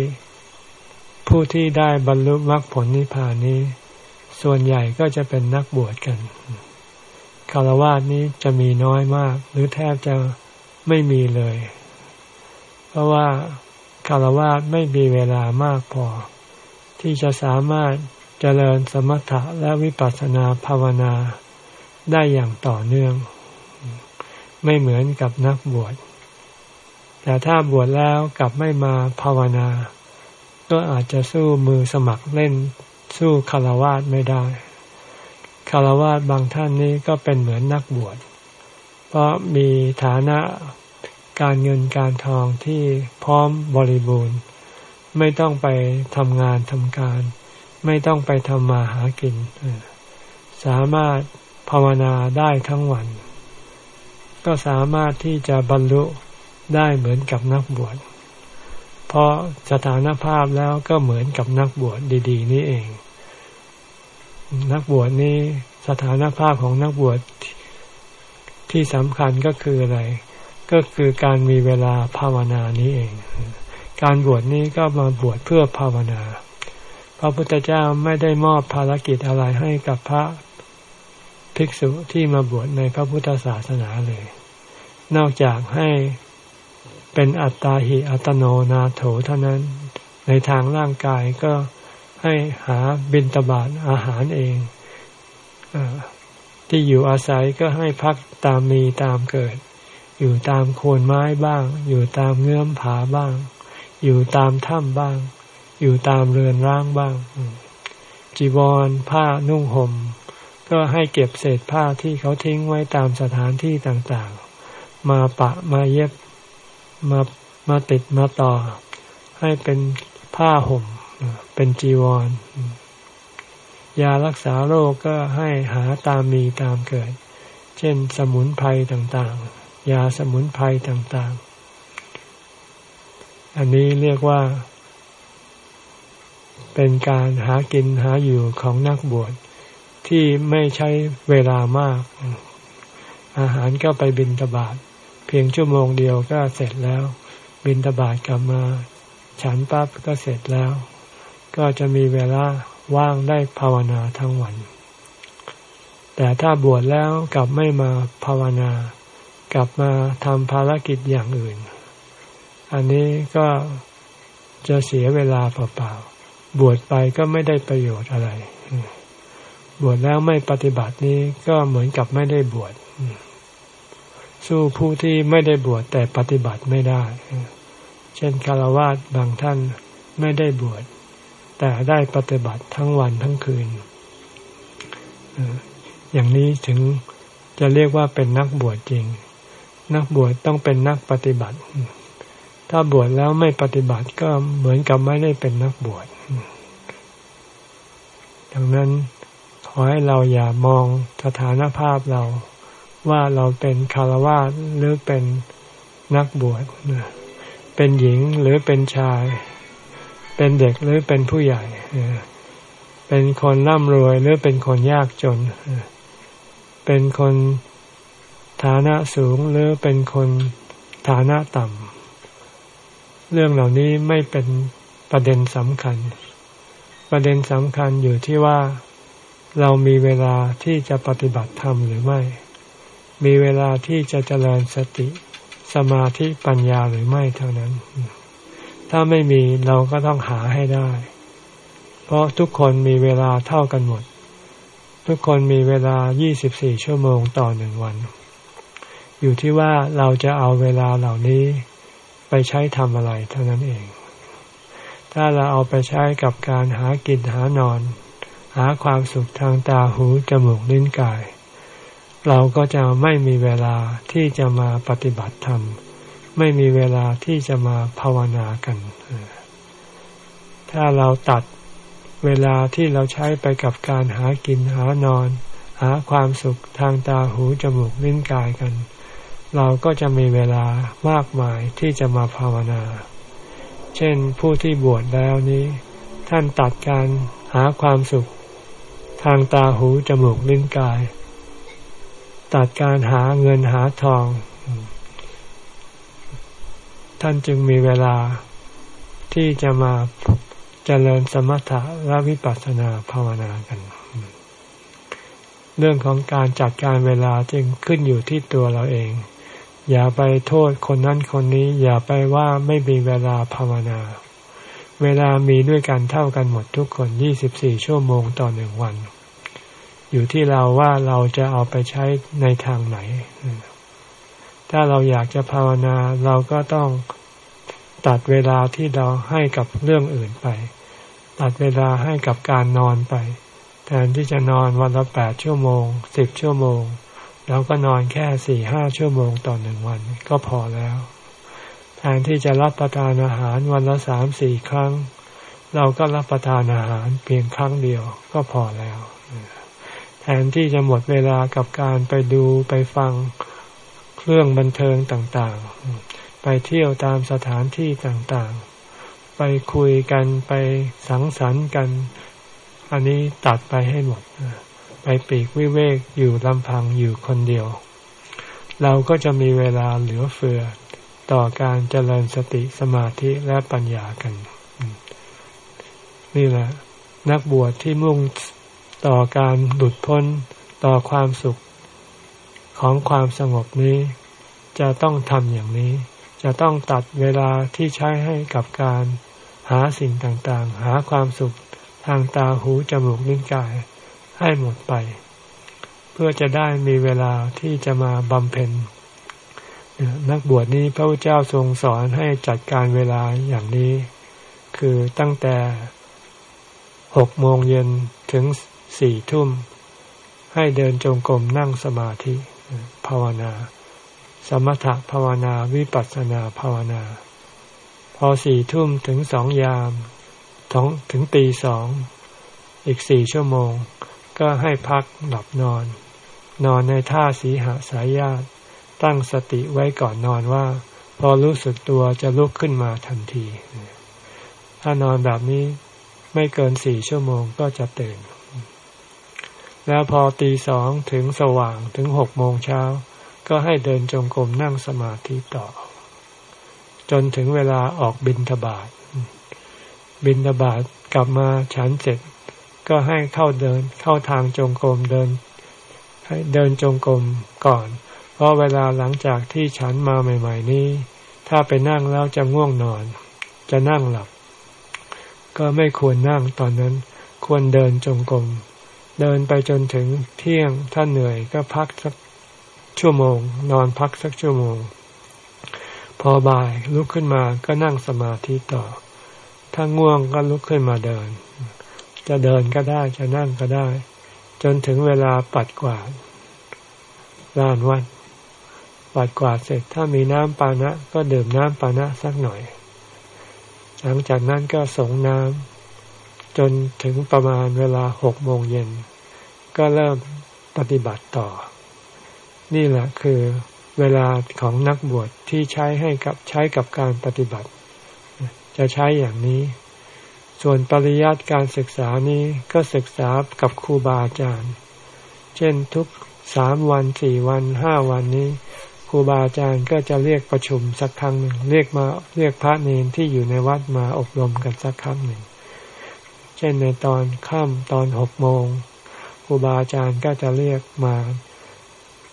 Speaker 1: ผู้ที่ได้บรรลุมรรคผลนิพพานนี้ ส่วนใหญ่ก็จะเป็นนักบวชกันคารวะนี้จะมีน้อยมาก หรือแทบจะไม่มีเลย เพราะว่า คารวะไม่มีเวลามากพอ ที่จะสามารถเจริญสมถะและวิปัสสนาภาวนาได้อย่างต่อเนื่อง ไม่เหมือนกับนักบวช แต่ถ้าบวชแล้วกลับไม่มาภาวนา ก็อาจจะสู้มือสมัครเล่น สู้คารวะไม่ได้คารวะบางท่านนี้ก็เป็นเหมือนนักบวช เพราะมีฐานะ การเงินการทองที่พร้อมบริบูรณ์ ไม่ต้องไปทำงานทำการ ไม่ต้องไปทำมาหากิน สามารถภาวนาได้ทั้งวัน ก็สามารถที่จะบรรลุได้เหมือนกับนักบวช เพราะสถานภาพแล้วก็เหมือนกับนักบวชดี ๆ นี่เอง นักบวชนี้สถานภาพของนักบวชที่สำคัญก็คืออะไร ก็คือการมีเวลาภาวนานี้เอง การบวชนี้ก็มาบวชเพื่อภาวนา พระพุทธเจ้าไม่ได้มอบภารกิจอะไรให้กับพระภิกษุที่มาบวชในพระพุทธศาสนาเลย นอกจากให้เป็นอัตตาหิอัตโนนาโถเท่านั้น ในทางร่างกายก็ให้หาบินตบาทอาหารเองอที่อยู่อาศัยก็ให้พักตามมีตามเกิด อยู่ตามโคนไม้บ้าง อยู่ตามเงื่อมผาบ้าง อยู่ตามถ้ำบ้าง อยู่ตามเรือนร้างบ้าง จีวรผ้านุ่งหม่ม ก็ให้เก็บเศษผ้าที่เขาทิ้งไว้ตามสถานที่ต่างๆ มาปะมาเย็บมามาติดมาต่อ ให้เป็นผ้าห่ม เป็นจีวร ยารักษาโรคก็ให้หาตามมีตามเกิด เช่นสมุนไพรต่างๆ ยาสมุนไพรต่างๆ อันนี้เรียกว่า เป็นการหากินหาอยู่ของนักบวชที่ไม่ใช้เวลามาก อาหารก็ไปบินตบาทเพียงชั่วโมงเดียวก็เสร็จแล้ว บินตบาทกลับมาฉันปั๊บก็เสร็จแล้ว ก็จะมีเวลาว่างได้ภาวนาทั้งวัน แต่ถ้าบวชแล้วกลับไม่มาภาวนา กลับมาทำภารกิจอย่างอื่น อันนี้ก็จะเสียเวลาเปล่าๆ บวชไปก็ไม่ได้ประโยชน์อะไร บวชแล้วไม่ปฏิบัตินี้ก็เหมือนกับไม่ได้บวช สู้ผู้ที่ไม่ได้บวชแต่ปฏิบัติไม่ได้ เช่นคารวะบางท่านไม่ได้บวชแต่ได้ปฏิบัติทั้งวันทั้งคืน อย่างนี้ถึงจะเรียกว่าเป็นนักบวชจริง นักบวชต้องเป็นนักปฏิบัติ ถ้าบวชแล้วไม่ปฏิบัติก็เหมือนกับไม่ได้เป็นนักบวชดังนั้นขอให้เราอย่ามองสถานภาพเราว่าเราเป็นคารวะหรือเป็นนักบวชเป็นหญิงหรือเป็นชาย เป็นเด็กหรือเป็นผู้ใหญ่เป็นคนร่ำรวยหรือเป็นคนยากจน เป็นคน ฐานะสูงหรือเป็นคนฐานะต่ำ เรื่องเหล่านี้ไม่เป็นประเด็นสำคัญ ประเด็นสำคัญอยู่ที่ว่าเรามีเวลาที่จะปฏิบัติธรรมหรือไม่ มีเวลาที่จะเจริญสติ สมาธิปัญญาหรือไม่เท่านั้น ถ้าไม่มีเราก็ต้องหาให้ได้ เพราะทุกคนมีเวลาเท่ากันหมด ทุกคนมีเวลา 24 ชั่วโมงต่อหนึ่งวัน อยู่ที่ว่าเราจะเอาเวลาเหล่านี้ไปใช้ทำอะไรเท่านั้นเอง ถ้าเราเอาไปใช้กับการหากินหานอน หาความสุขทางตาหูจมูกลิ้นกาย เราก็จะไม่มีเวลาที่จะมาปฏิบัติธรรม ไม่มีเวลาที่จะมาภาวนากัน ถ้าเราตัดเวลาที่เราใช้ไปกับการหากินหานอน หาความสุขทางตาหูจมูกลิ้นกายกัน เราก็จะมีเวลามากมายที่จะมาภาวนา เช่นผู้ที่บวชแล้วนี้ ท่านตัดการหาความสุข ทางตาหูจมูกลิ้นกาย ตัดการหาเงินหาทอง ท่านจึงมีเวลาที่จะมาเจริญสมถะและวิปัสสนาภาวนากันเรื่องของการจัดการเวลาจึงขึ้นอยู่ที่ตัวเราเอง อย่าไปโทษคนนั้นคนนี้ อย่าไปว่าไม่มีเวลาภาวนา เวลามีด้วยกันเท่ากันหมดทุกคน24ชั่วโมงต่อหนึ่งวัน อยู่ที่เราว่าเราจะเอาไปใช้ในทางไหน ถ้าเราอยากจะภาวนาเราก็ต้องตัดเวลาที่เราให้กับเรื่องอื่นไป ตัดเวลาให้กับการนอนไป แทนที่จะนอนวันละแปดชั่วโมงสิบชั่วโมง เราก็นอนแค่สี่ห้าชั่วโมงต่อหนึ่งวันก็พอแล้ว แทนที่จะรับประทานอาหารวันละสามสี่ครั้ง เราก็รับประทานอาหารเพียงครั้งเดียวก็พอแล้ว แทนที่จะหมดเวลากับการไปดูไปฟังเครื่องบันเทิงต่างๆ ไปเที่ยวตามสถานที่ต่างๆ ไปคุยกันไปสังสรรค์กัน อันนี้ตัดไปให้หมด ปปีกวิเวกอยู่ลำพังอยู่คนเดียว เราก็จะมีเวลาเหลือเฟือ ต่อการเจริญสติสมาธิและปัญญากัน นี่แหละ นักบวชที่มุ่งต่อการหลุดพ้นต่อความสุขของความสงบนี้ จะต้องทำอย่างนี้ จะต้องตัดเวลาที่ใช้ให้กับการหาสิ่งต่างๆ หาความสุขทางตาหูจมูกลิ้นกาย ให้หมดไป เพื่อจะได้มีเวลาที่จะมาบำเพ็ญนักบวชนี้พระพุทธเจ้าทรงสอนให้จัดการเวลาอย่างนี้ คือตั้งแต่หกโมงเย็นถึงสี่ทุ่ม ให้เดินจงกรมนั่งสมาธิ ภาวนา สมถภาวนาวิปัสสนาภาวนา พอสี่ทุ่มถึงสองยามถึงถึงตีสอง อีกสี่ชั่วโมง ก็ให้พักหลับนอน นอนในท่าสีหาสายญาติ ตั้งสติไว้ก่อนนอนว่า พอรู้สึกตัวจะลุกขึ้นมาทันที ถ้านอนแบบนี้ไม่เกินสี่ชั่วโมงก็จะตื่น แล้วพอตีสองถึงสว่างถึงหกโมงเช้า ก็ให้เดินจงกรมนั่งสมาธิต่อ จนถึงเวลาออกบินทบาทบินทบาทกลับมาฉันเสร็จ ก็ให้เข้าเดินเข้าทางจงกรมเดินเดินจงกรมก่อน เพราะเวลาหลังจากที่ฉันมาใหม่ ๆ นี้ ถ้าไปนั่งแล้วจะง่วงนอน จะนั่งหลับ ก็ไม่ควรนั่งตอนนั้น ควรเดินจงกรมเดินไปจนถึงเที่ยงถ้าเหนื่อยก็พักสักชั่วโมง นอนพักสักชั่วโมง พอบ่ายลุกขึ้นมาก็นั่งสมาธิต่อ ถ้าง่วงก็ลุกขึ้นมาเดิน จะเดินก็ได้จะนั่งก็ได้ จนถึงเวลาปัดกวาดลานวัดปัดกวาดเสร็จถ้ามีน้ำปานะ ก็ดื่มน้ำปานะสักหน่อย หลังจากนั้นก็สงน้ำจนถึงประมาณเวลาหกโมงเย็น ก็เริ่มปฏิบัติต่อ นี่แหละคือเวลาของนักบวชที่ใช้ให้กับใช้กับการปฏิบัติ จะใช้อย่างนี้ ส่วนปริยัติการศึกษานี้ก็ศึกษากับครูบาอาจารย์ เช่นทุกสามวันสี่วันห้าวันนี้ครูบาอาจารย์ก็จะเรียกประชุมสักครั้งหนึ่งเรียกมาเรียกพระเนนที่อยู่ในวัดมาอบรมกันสักครั้งหนึ่ง เช่นในตอนค่ำตอนหกโมงครูบาอาจารย์ก็จะเรียกมา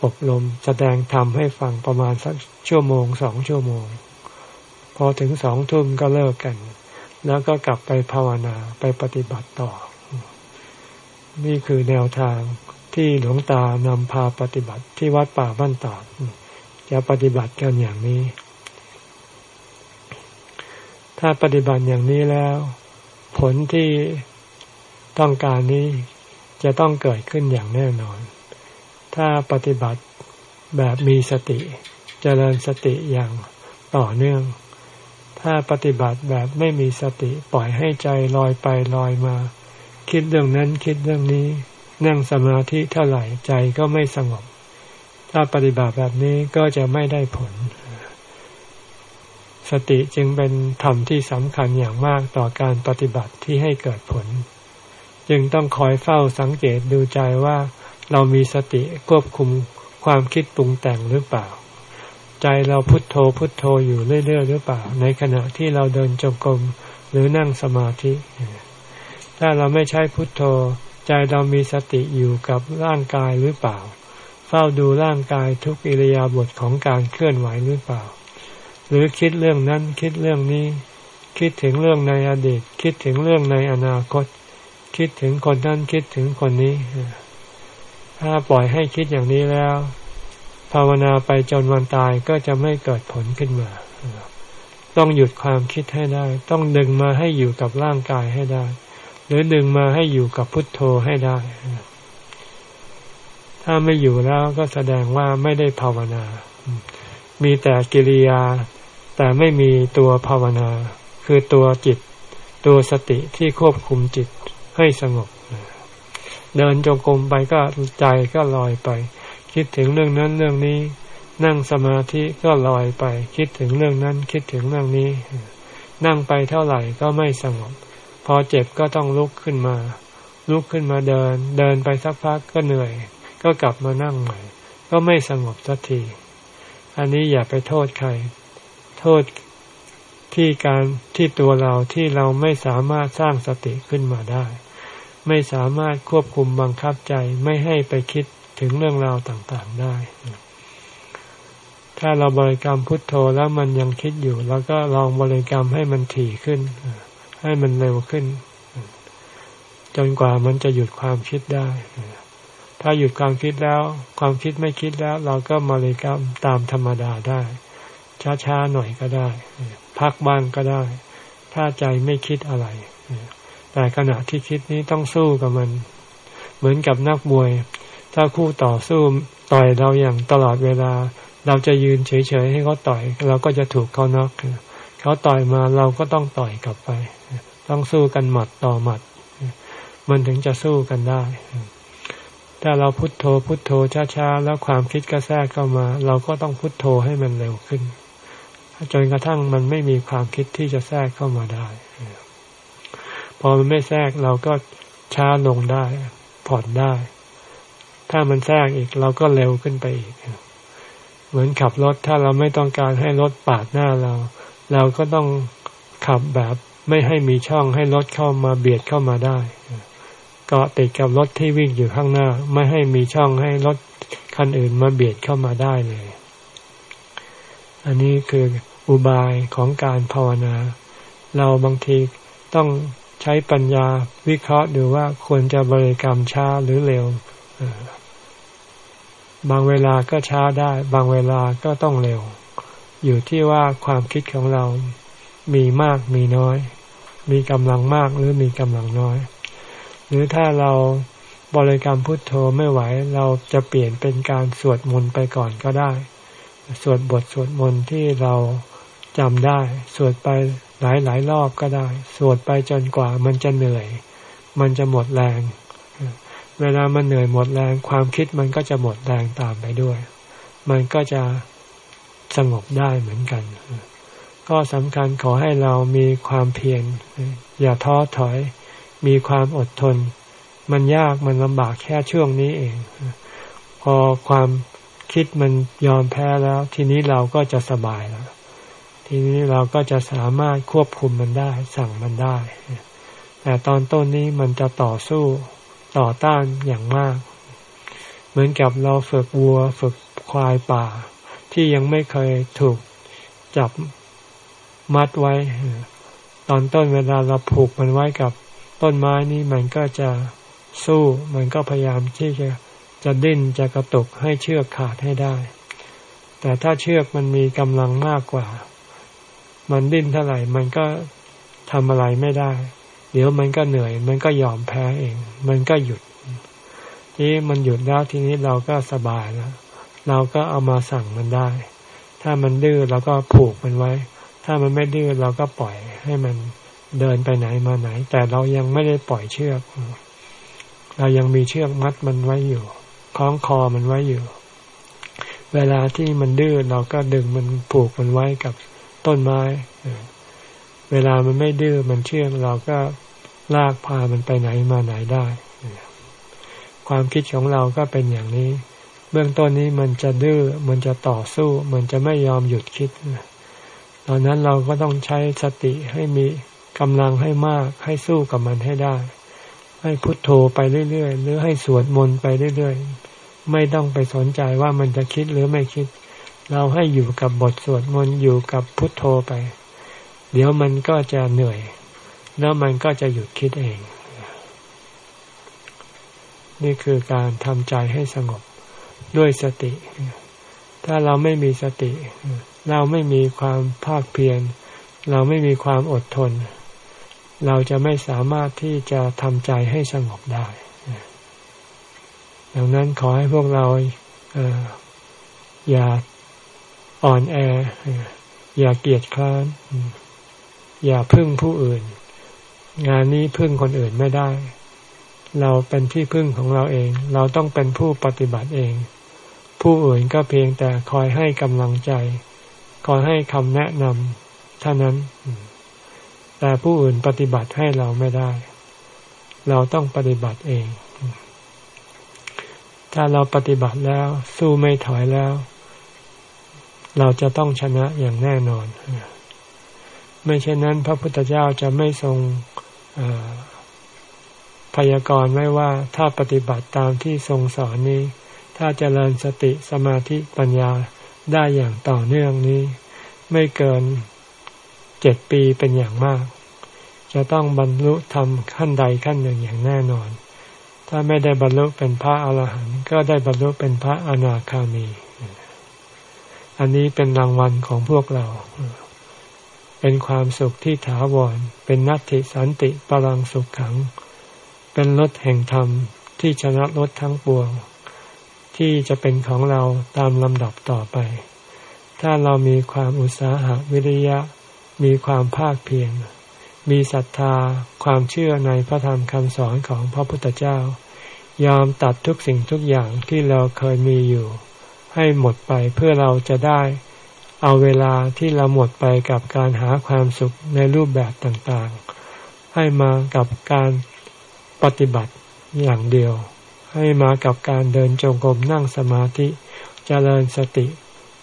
Speaker 1: อบรมแสดงธรรมให้ฟังประมาณสักชั่วโมงสองชั่วโมง พอถึงสองทุ่มก็เลิกกัน แล้วก็กลับไปภาวนาไปปฏิบัติต่อ นี่คือแนวทางที่หลวงตานำพาปฏิบัติที่วัดป่าบ้านตาดจะปฏิบัติกันอย่างนี้ ถ้าปฏิบัติอย่างนี้แล้ว ผลที่ต้องการนี้จะต้องเกิดขึ้นอย่างแน่นอน ถ้าปฏิบัติแบบมีสติจเจริญสติอย่างต่อเนื่อง ถ้าปฏิบัติแบบไม่มีสติปล่อยให้ใจลอยไปลอยมา คิดเรื่องนั้นคิดเรื่องนี้ นั่งสมาธิเท่าไหร่ใจก็ไม่สงบ ถ้าปฏิบัติแบบนี้ก็จะไม่ได้ผล สติจึงเป็นธรรมที่สำคัญอย่างมากต่อการปฏิบัติที่ให้เกิดผล จึงต้องคอยเฝ้าสังเกตดูใจว่าเรามีสติควบคุมความคิดปรุงแต่งหรือเปล่า ใจเราพุทโธพุทโธอยู่เรื่อยๆหรือเปล่า ในขณะที่เราเดินจงกรมหรือนั่งสมาธิ ถ้าเราไม่ใช้พุทโธ ใจเรามีสติอยู่กับร่างกายหรือเปล่า เฝ้าดูร่างกายทุกอิริยาบถของการเคลื่อนไหวหรือเปล่า หรือคิดเรื่องนั้นคิดเรื่องนี้ คิดถึงเรื่องในอดีต คิดถึงเรื่องในอนาคต คิดถึงคนนั้นคิดถึงคนนี้ ถ้าปล่อยให้คิดอย่างนี้แล้ว ภาวนาไปจนวันตายก็จะไม่เกิดผลขึ้นมา ต้องหยุดความคิดให้ได้ ต้องดึงมาให้อยู่กับร่างกายให้ได้ หรือดึงมาให้อยู่กับพุทโธให้ได้ ถ้าไม่อยู่แล้วก็แสดงว่าไม่ได้ภาวนา มีแต่กิริยา แต่ไม่มีตัวภาวนา คือตัวจิต ตัวสติที่ควบคุมจิตให้สงบ เดินจงกรมไปก็ใจก็ลอยไป คิดถึงเรื่องนั้นเรื่องนี้ นั่งสมาธิก็ลอยไป คิดถึงเรื่องนั้น คิดถึงเรื่องนี้ นั่งไปเท่าไหร่ก็ไม่สงบ พอเจ็บก็ต้องลุกขึ้นมา ลุกขึ้นมาเดิน เดินไปสักพักก็เหนื่อย ก็กลับมานั่งใหม่ ก็ไม่สงบสักที อันนี้อย่าไปโทษใคร โทษที่การที่ตัวเราที่เราไม่สามารถสร้างสติขึ้นมาได้ ไม่สามารถควบคุมบังคับใจไม่ให้ไปคิด ถึงเรื่องราวต่างๆได้ ถ้าเราบริกรรมพุทโธแล้วมันยังคิดอยู่แล้วก็ลองบริกรรมให้มันถี่ขึ้น ให้มันเร็วขึ้น จนกว่ามันจะหยุดความคิดได้ ถ้าหยุดความคิดแล้ว ความคิดไม่คิดแล้ว เราก็บริกรรมตามธรรมดาได้ ช้าๆหน่อยก็ได้ พักบ้างก็ได้ ถ้าใจไม่คิดอะไรแต่ขณะที่คิดนี้ต้องสู้กับมัน เหมือนกับนักมวย ถ้าคู่ต่อสู้ต่อยเราอย่างตลอดเวลา เราจะยืนเฉยๆให้เขาต่อย เราก็จะถูกเขาน็อกเขาต่อยมาเราก็ต้องต่อยกลับไป ต้องสู้กันหมัดต่อหมัด มันถึงจะสู้กันได้ ถ้าเราพุโทโธพุโทโธช้าๆแล้วความคิดก็แทรกเข้ามา เราก็ต้องพุโทโธให้มันเร็วขึ้นจนกระทั่งมันไม่มีความคิดที่จะแทรกเข้ามาได้ พอมันไม่แทรกเราก็ช้าลงได้ ผ่อนได้ ถ้ามันแทรกอีกเราก็เร็วขึ้นไปอีก เหมือนขับรถถ้าเราไม่ต้องการให้รถปาดหน้าเรา เราก็ต้องขับแบบไม่ให้มีช่องให้รถเข้ามาเบียดเข้ามาได้เกาะติดกับรถที่วิ่งอยู่ข้างหน้า ไม่ให้มีช่องให้รถคันอื่นมาเบียดเข้ามาได้เลย อันนี้คืออุบายของการภาวนา เราบางทีต้องใช้ปัญญาวิเคราะห์ดูว่าควรจะบริกรรมช้าหรือเร็ว บางเวลาก็ช้าได้ บางเวลาก็ต้องเร็ว อยู่ที่ว่าความคิดของเรามีมากมีน้อย มีกำลังมากหรือมีกำลังน้อย หรือถ้าเราบริกรรมพุทโธไม่ไหว เราจะเปลี่ยนเป็นการสวดมนต์ไปก่อนก็ได้ สวดบทสวดมนต์ที่เราจำได้ สวดไปหลายหลายรอบก็ได้ สวดไปจนกว่ามันจะเหนื่อย มันจะหมดแรง เวลามันเหนื่อยหมดแรง ความคิดมันก็จะหมดแรงตามไปด้วย มันก็จะสงบได้เหมือนกัน ก็สำคัญขอให้เรามีความเพียรอย่าท้อถอย มีความอดทน มันยากมันลำบากแค่ช่วงนี้เอง พอความคิดมันยอมแพ้แล้ว ทีนี้เราก็จะสบายแล้ว ทีนี้เราก็จะสามารถควบคุมมันได้ สั่งมันได้ แต่ตอนต้นนี้มันจะต่อสู้ ต่อต้านอย่างมาก เหมือนกับเราฝึกวัวฝึกควายป่า ที่ยังไม่เคยถูกจับมัดไว้ ตอนต้นเวลาเราผูกมันไว้กับต้นไม้นี่มันก็จะสู้มันก็พยายามที่จะจะดิ้นจะกระตุกให้เชือกขาดให้ได้ แต่ถ้าเชือกมันมีกำลังมากกว่า มันดิ้นเท่าไหร่มันก็ทำอะไรไม่ได้ เดี๋ยวมันก็เหนื่อย มันก็ยอมแพ้เอง มันก็หยุด ที่มันหยุดแล้วทีนี้เราก็สบายแล้วเราก็เอามาสั่งมันได้ ถ้ามันดื้อเราก็ผูกมันไว้ ถ้ามันไม่ดื้อเราก็ปล่อยให้มันเดินไปไหนมาไหน แต่เรายังไม่ได้ปล่อยเชือก เรายังมีเชือกมัดมันไว้อยู่ คล้องคอมันไว้อยู่ เวลาที่มันดื้อเราก็ดึงมันผูกมันไว้กับต้นไม้ เวลามันไม่ดื้อมันเชื่องเราก็ ลากพามันไปไหนมาไหนได้ ความคิดของเราก็เป็นอย่างนี้ เบื้องต้นนี้มันจะดื้อมันจะต่อสู้ มันจะไม่ยอมหยุดคิดตอนนั้นเราก็ต้องใช้สติให้มีกำลังให้มากให้สู้กับมันให้ได้ ให้พุทโธไปเรื่อยๆ หรือให้สวดมนต์ไปเรื่อยๆ ไม่ต้องไปสนใจว่ามันจะคิดหรือไม่คิด เราให้อยู่กับบทสวดมนต์อยู่กับพุทโธไป เดี๋ยวมันก็จะเหนื่อย แล้วมันก็จะหยุดคิดเอง นี่คือการทำใจให้สงบด้วยสติ ถ้าเราไม่มีสติ เราไม่มีความภาคเพียร เราไม่มีความอดทน เราจะไม่สามารถที่จะทำใจให้สงบได้ดังนั้นขอให้พวกเราอย่าอ่อนแอ อย่าเกียจคร้าน อย่าพึ่งผู้อื่น งานนี้พึ่งคนอื่นไม่ได้ เราเป็นที่พึ่งของเราเอง เราต้องเป็นผู้ปฏิบัติเอง ผู้อื่นก็เพียงแต่คอยให้กำลังใจ คอยให้คำแนะนำเท่านั้น แต่ผู้อื่นปฏิบัติให้เราไม่ได้ เราต้องปฏิบัติเอง ถ้าเราปฏิบัติแล้ว สู้ไม่ถอยแล้ว เราจะต้องชนะอย่างแน่นอนไม่เช่นนั้นพระพุทธเจ้าจะไม่ทรง พยากรณ์ไว้ว่าถ้าปฏิบัติตามที่ทรงสอนนี้ ถ้าเจริญสติสมาธิปัญญาได้อย่างต่อเนื่องนี้ ไม่เกินเจ็ดปีเป็นอย่างมาก จะต้องบรรลุธรรมขั้นใดขั้นหนึ่งอย่างแน่นอน ถ้าไม่ได้บรรลุเป็นพระอรหันต์ก็ได้บรรลุเป็นพระอนาคามี อันนี้เป็นรางวัลของพวกเรา เป็นความสุขที่ถาวร เป็นนัตติสันติปรังสุขขัง เป็นรถแห่งธรรมที่ชนะรถทั้งปวง ที่จะเป็นของเราตามลำดับต่อไป ถ้าเรามีความอุตสาหะวิริยะ มีความภาคเพียร มีศรัทธา ความเชื่อในพระธรรมคำสอนของพระพุทธเจ้า ยอมตัดทุกสิ่งทุกอย่างที่เราเคยมีอยู่ ให้หมดไปเพื่อเราจะได้ เอาเวลาที่เราหมดไปกับการหาความสุขในรูปแบบต่างๆ ให้มากับการปฏิบัติอย่างเดียว ให้มากับการเดินจงกรมนั่งสมาธิจเจริญสติ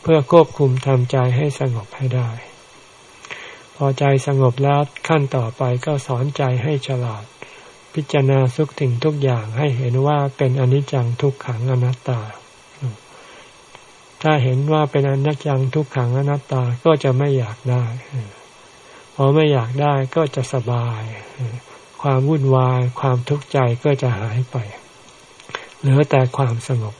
Speaker 1: เพื่อควบคุมทำใจให้สงบให้ได้ พอใจสงบแล้วขั้นต่อไปก็สอนใจให้ฉลาด พิจารณาทุกสิ่งทุกอย่างให้เห็นว่าเป็นอนิจจังทุกขังอนัตตา ถ้าเห็นว่าเป็นอนิจจังทุกขังอนัตตาก็จะไม่อยากได้พอไม่อยากได้ก็จะสบาย ความวุ่นวายความทุกข์ใจก็จะหายไป เหลือแต่ความสงบ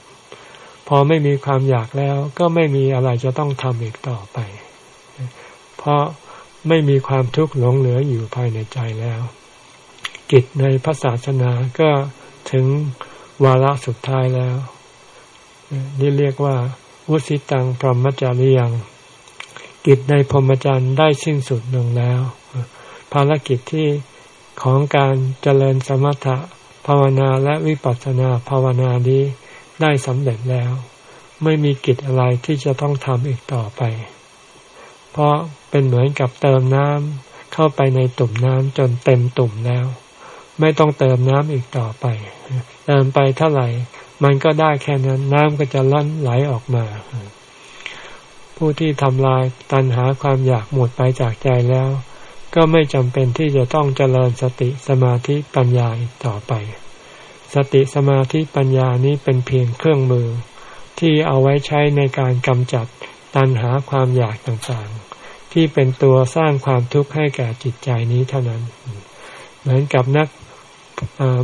Speaker 1: พอไม่มีความอยากแล้วก็ไม่มีอะไรจะต้องทำอีกต่อไป เพราะไม่มีความทุกข์หลงเหลืออยู่ภายในใจแล้ว กิจในพระศาสนาก็ถึงวาระสุดท้ายแล้ว นี่เรียกว่า วุสิตังพรหมจารียัง กิจในพรหมจรรย์ได้สิ้นสุดลงแล้ว ภารกิจที่ของการเจริญสมถะภาวนาและวิปัสสนาภาวนานี้ได้สำเร็จแล้ว ไม่มีกิจอะไรที่จะต้องทำอีกต่อไป เพราะเป็นเหมือนกับเติมน้ำเข้าไปในตุ่มน้ำจนเต็มตุ่มแล้ว ไม่ต้องเติมน้ำอีกต่อไป เติมไปเท่าไหร่มันก็ได้แค่นั้น น้ำก็จะล่อนไหลออกมา ผู้ที่ทำลายตันหาความอยากหมดไปจากใจแล้ว ก็ไม่จำเป็นที่จะต้องเจริญสติสมาธิปัญญาอีกต่อไป สติสมาธิปัญญานี้เป็นเพียงเครื่องมือ ที่เอาไว้ใช้ในการกำจัดตัณหาความอยากต่างๆ ที่เป็นตัวสร้างความทุกข์ให้แก่จิตใจนี้เท่านั้น เหมือนกับนัก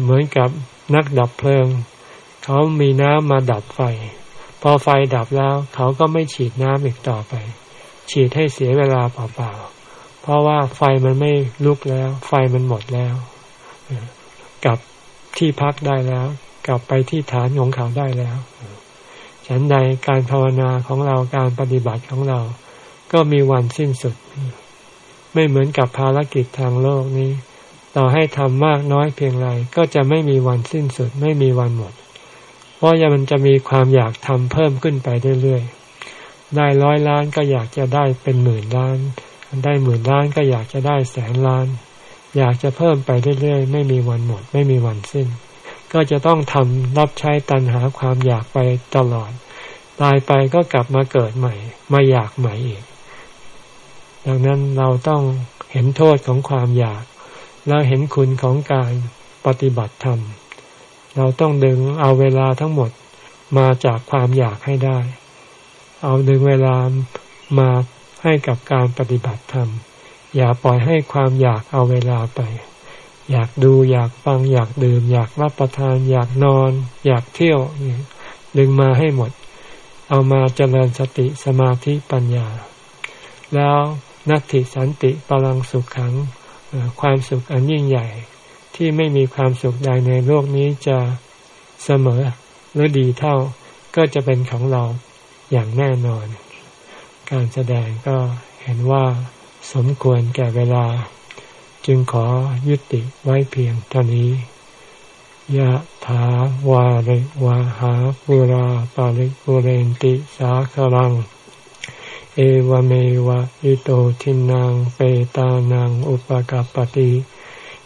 Speaker 1: เหมือนกับนักดับเพลิง เขามีน้ำมาดับไฟ พอไฟดับแล้ว เขาก็ไม่ฉีดน้ำอีกต่อไป ฉีดให้เสียเวลาเปล่าๆเพราะว่าไฟมันไม่ลุกแล้ว ไฟมันหมดแล้วกลับที่พักได้แล้ว กลับไปที่ฐานของเขาได้แล้วฉันใดการภาวนาของเราการปฏิบัติของเรา ก็มีวันสิ้นสุด ไม่เหมือนกับภารกิจทางโลกนี้ ต่อให้ทำมากน้อยเพียงไรก็จะไม่มีวันสิ้นสุด ไม่มีวันหมด เพราะยังมันจะมีความอยากทำเพิ่มขึ้นไปเรื่อยๆ ได้ร้อยล้านก็อยากจะได้เป็นหมื่นล้าน ได้หมื่นล้านก็อยากจะได้แสนล้าน อยากจะเพิ่มไปเรื่อยๆ ไม่มีวันหมด ไม่มีวันสิ้น ก็จะต้องทำรับใช้ตันหาความอยากไปตลอด ตายไปก็กลับมาเกิดใหม่ มาอยากใหม่อีก ดังนั้นเราต้องเห็นโทษของความอยาก แล้วเห็นคุณของการปฏิบัติธรรม เราต้องดึงเอาเวลาทั้งหมดมาจากความอยากให้ได้ เอาดึงเวลามาให้กับการปฏิบัติธรรม อย่าปล่อยให้ความอยากเอาเวลาไป อยากดูอยากฟัง อยากดื่ม อยากรับประทาน อยากนอน อยากเที่ยว ดึงมาให้หมด เอามาเจริญสติสมาธิปัญญา แล้วนัตติสันติพลังสุขขังความสุขอันยิ่งใหญ่ ที่ไม่มีความสุขใดในโลกนี้จะเสมอหรือดีเท่าก็จะเป็นของเราอย่างแน่นอน การแสดงก็เห็นว่าสมควรแก่เวลา จึงขอยุติไว้เพียงเท่านี้ยะถาวาริวาหาปุราปาริปุเรนติสาคลัง เอวเมวะอิโตทินังเปตานังอุปกาปติ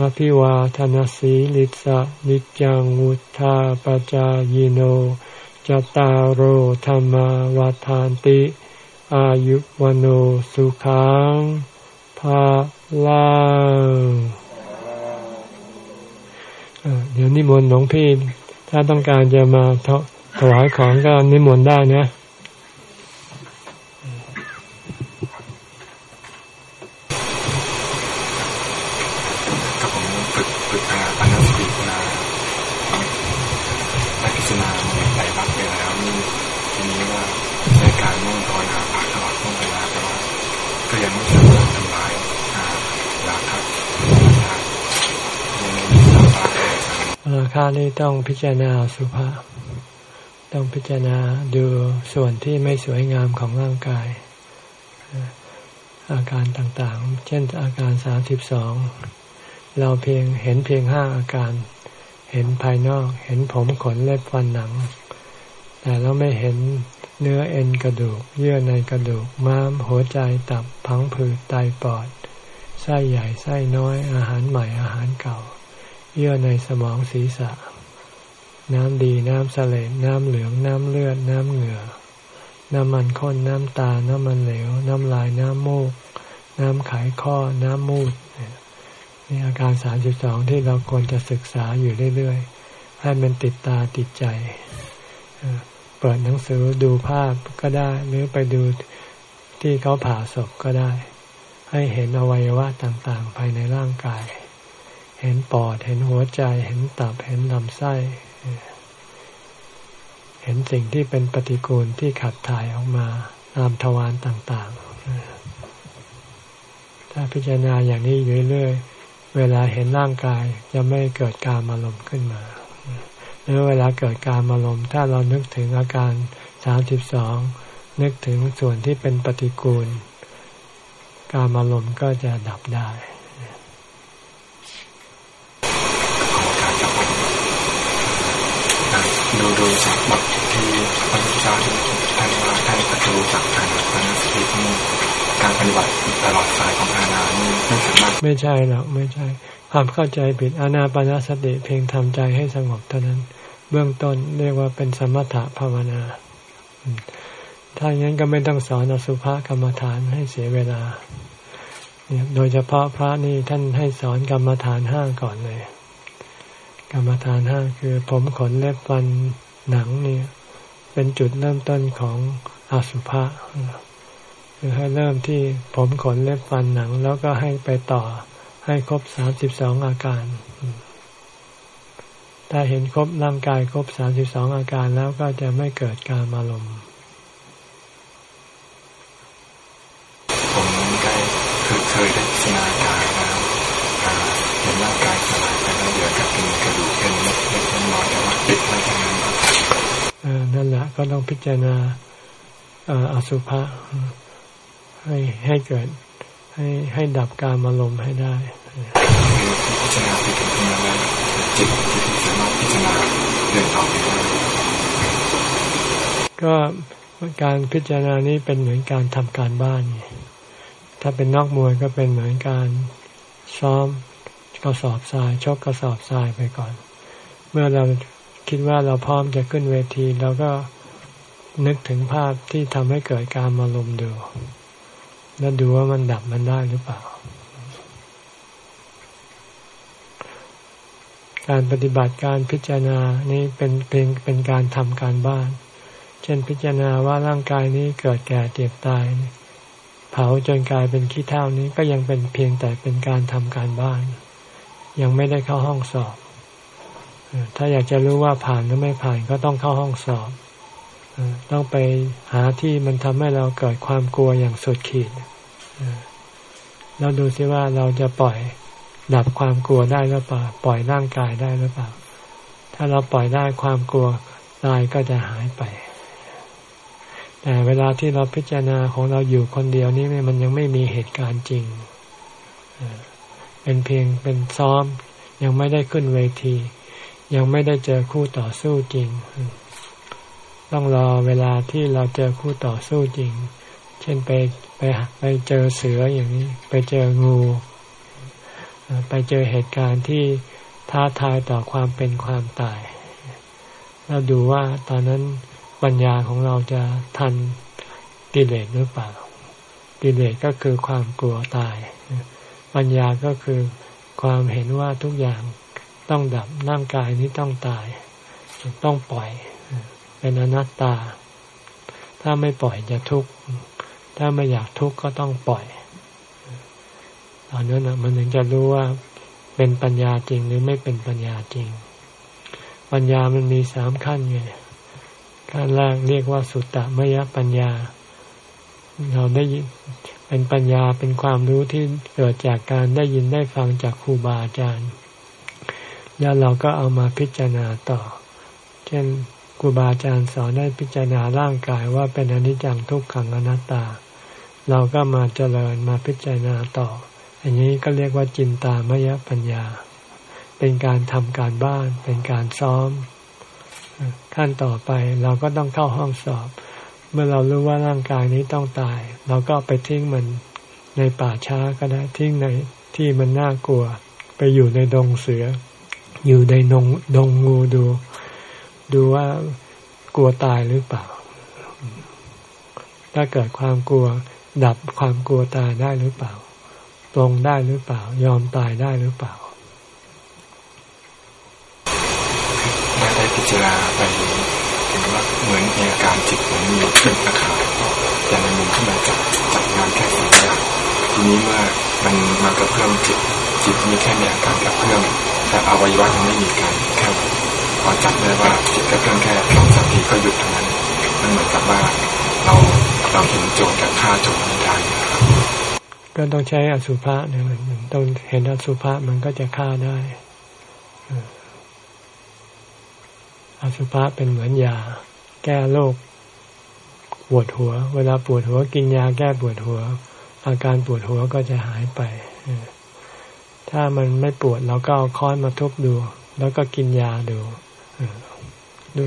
Speaker 1: อภิวาทนสีลิสะนิจังวุธาปจายโนจตารโหธรรมวาทานติ อายุวโนสุขังภาลังเดี๋ยวนิมนต์หลวงพี่ ถ้าต้องการจะมาถวายของก็นิมนต์ได้นะาคานี้ต้องพิจารณาสุภาพ ต้องพิจารณาดูส่วนที่ไม่สวยงามของร่างกาย อาการต่างๆ เช่นอาการสามสิบสองเราเพียงเห็นเพียงห้าอาการ เห็นภายนอกเห็นผมขนเล็บฟันหนัง แต่เราไม่เห็นเนื้อเอ็นกระดูก เยื่อในกระดูกม้ามหัวใจตับพังผืดไตปอดไส้ใหญ่ไส้น้อยอาหารใหม่อาหารเก่า เยื่อในสมองศีรษะ น้ำดีน้ำเสลดน้ำเหลือง น้ำเลือด น้ำเหงื่อ น้ำมันข้น น้ำตา น้ำมันเหลว น้ำลาย น้ำมูก น้ำไขข้อ น้ำมูดนี่อาการสามสิบสองที่เราควรจะศึกษาอยู่เรื่อยๆ ให้มันติดตาติดใจ เปิดหนังสือดูภาพก็ได้ หรือไปดูที่เขาผ่าศพก็ได้ ให้เห็นอวัยวะต่างๆ ภายในร่างกาย เห็นปอด เห็นหัวใจ เห็นตับ เห็นลำไส้ เห็นสิ่งที่เป็นปฏิกูลที่ขับถ่ายออกมาตามทวารต่าง ๆ ถ้าพิจารณาอย่างนี้อยู่เรื่อยๆเวลาเห็นร่างกายจะไม่เกิดการอารมณ์ขึ้นมา หรือเวลาเกิดการอารมณ์ถ้าเรานึกถึงอาการสามสิบสองนึกถึงส่วนที่เป็นปฏิกูล การอารมณ์ก็จะดับได้
Speaker 2: ดูดูจากบทที่พระพุทธเจ้าท่านว่าท่านตรัสรู้จากการปฏิสตินี่การปฏิบัติตลอดสายของอาณานี่ไม่สามารถ
Speaker 1: ไม่ใช่หรอกไม่ใช่ ความเข้าใจผิดอานาปนาสติเพียงทำใจให้สงบเท่านั้น เบื้องต้นเรียกว่าเป็นสมถะภาวนา ถ้าอย่างนั้นก็ไม่ต้องสอนอสุภกรรมฐานให้เสียเวลาโดยเฉพาะพระนี่ท่านให้สอนกรรมฐานห้าก่อนเลย กรรมฐานห้าคือผมขนเล็บฟันหนังเนี่ยเป็นจุดเริ่มต้นของอสุภะคือให้เริ่มที่ผมขนเล็บฟันหนัง แล้วก็ให้ไปต่อให้ครบสามสิบสองอาการ ถ้าเห็นครบร่างกายครบสามสิบสองอาการแล้วก็จะไม่เกิดการอารมณ์
Speaker 2: ผมได้เคยได้สนาการ ก็ต้อง
Speaker 1: พิจารณาอสุภะให้ให้เกิดให้ให้ดับการอารมณ์ให้ได้
Speaker 2: พิจารณาไปถึงตรงนั้นแล้วจิตที่สามารถพิจารณาเดินต่อไปได้
Speaker 1: ก็การพิจารณานี้เป็นเหมือนการทำการบ้าน ถ้าเป็นนอกมวยก็เป็นเหมือนการซ้อมกระสอบทรายชกกระสอบทรายไปก่อน เมื่อเราคิดว่าเราพร้อมจะขึ้นเวทีเราก็ นึกถึงภาพที่ทำให้เกิดการมาลมดู แล้วดูว่ามันดับมันได้หรือเปล่า การปฏิบัติการพิจารณานี้เป็นเป็นเป็นการทำการบ้าน เช่นพิจารณาว่าร่างกายนี้เกิดแก่เจ็บตาย เผาจนกลายเป็นขี้เท่านี้ก็ยังเป็นเพียงแต่เป็นการทำการบ้าน ยังไม่ได้เข้าห้องสอบ ถ้าอยากจะรู้ว่าผ่านหรือไม่ผ่านก็ต้องเข้าห้องสอบ ต้องไปหาที่มันทำให้เราเกิดความกลัวอย่างสุดขีดแล้วดูซิว่าเราจะปล่อยดับความกลัวได้หรือเปล่า ปล่อยร่างกายได้หรือเปล่า ถ้าเราปล่อยได้ความกลัวตายก็จะหายไป แต่เวลาที่เราพิจารณาของเราอยู่คนเดียวนี่มันยังไม่มีเหตุการณ์จริง เป็นเพียงเป็นซ้อม ยังไม่ได้ขึ้นเวที ยังไม่ได้เจอคู่ต่อสู้จริง ต้องรอเวลาที่เราเจอคู่ต่อสู้จริง เช่นไปไปไปเจอเสืออย่างนี้ ไปเจองู ไปเจอเหตุการณ์ที่ท้าทายต่อความเป็นความตายเราดูว่าตอนนั้นปัญญาของเราจะทันกิเลสหรือเปล่า กิเลสก็คือความกลัวตาย ปัญญาก็คือความเห็นว่าทุกอย่างต้องดับร่างกายนี้ต้องตาย ต้องปล่อย เป็นอนัตตา ถ้าไม่ปล่อยจะทุกข์ ถ้าไม่อยากทุกข์ก็ต้องปล่อยตอนนั้นมันถึงจะรู้ว่าเป็นปัญญาจริงหรือไม่เป็นปัญญาจริง ปัญญามันมีสามขั้นไงขั้นแรกเรียกว่าสุตตมยปัญญา เราได้ยินเป็นปัญญาเป็นความรู้ที่เกิดจากการได้ยินได้ฟังจากครูบาอาจารย์ แล้วเราก็เอามาพิจารณาต่อ เช่น รูบาอาจารย์สอนได้พิจารณาร่างกายว่าเป็นอนิจจังทุกขังอนัตตา เราก็มาเจริญมาพิจารณาต่อ อันนี้ก็เรียกว่าจินตามยปัญญา เป็นการทำการบ้าน เป็นการซ้อม ขั้นต่อไปเราก็ต้องเข้าห้องสอบ เมื่อเรารู้ว่าร่างกายนี้ต้องตาย เราก็ไปทิ้งมันในป่าช้าก็ได้ทิ้งในที่มันน่ากลัว ไปอยู่ในดงเสือ อยู่ในดงดงงูดู ดูว่ากลัวตายหรือเปล่า ถ้าเกิดความกลัว ดับความกลัวตายได้หรือเปล่า ตรงได้หรือเปล่า ยอมตายได้หรือเปล่า
Speaker 2: ได้พิจารณาไปเห็นว่าเหมือนมีอาการจิตเหมือนมีขึ้นอาคารแต่ในมุมที่มันจัดจัดงานแค่สิ่งอย่างทีนี้เมื่อมันมากระเพื่อมจิตจิตมีแค่มีอาการกระเพื่อมแต่อวัยวะยังไม่มีการแค่ พอจับได้ว่าจิตกระเพื่อมแค่สองสามทีก็หยุดเท่านั้นมันเหมือนกับว่าเราเราเห็นโจทย์กับฆ่าโจทย์ไม่ได้
Speaker 1: ก็ต้องใช้อสุภะเนี่ยมันต้องเห็นอสุภะมันก็จะฆ่าได้อสุภะเป็นเหมือนยา แก้โรคปวดหัว เวลาปวดหัวกินยาแก้ปวดหัว อาการปวดหัวก็จะหายไปถ้ามันไม่ปวดเราก็เอาค้อนมาทุบดู แล้วก็กินยาดู ดู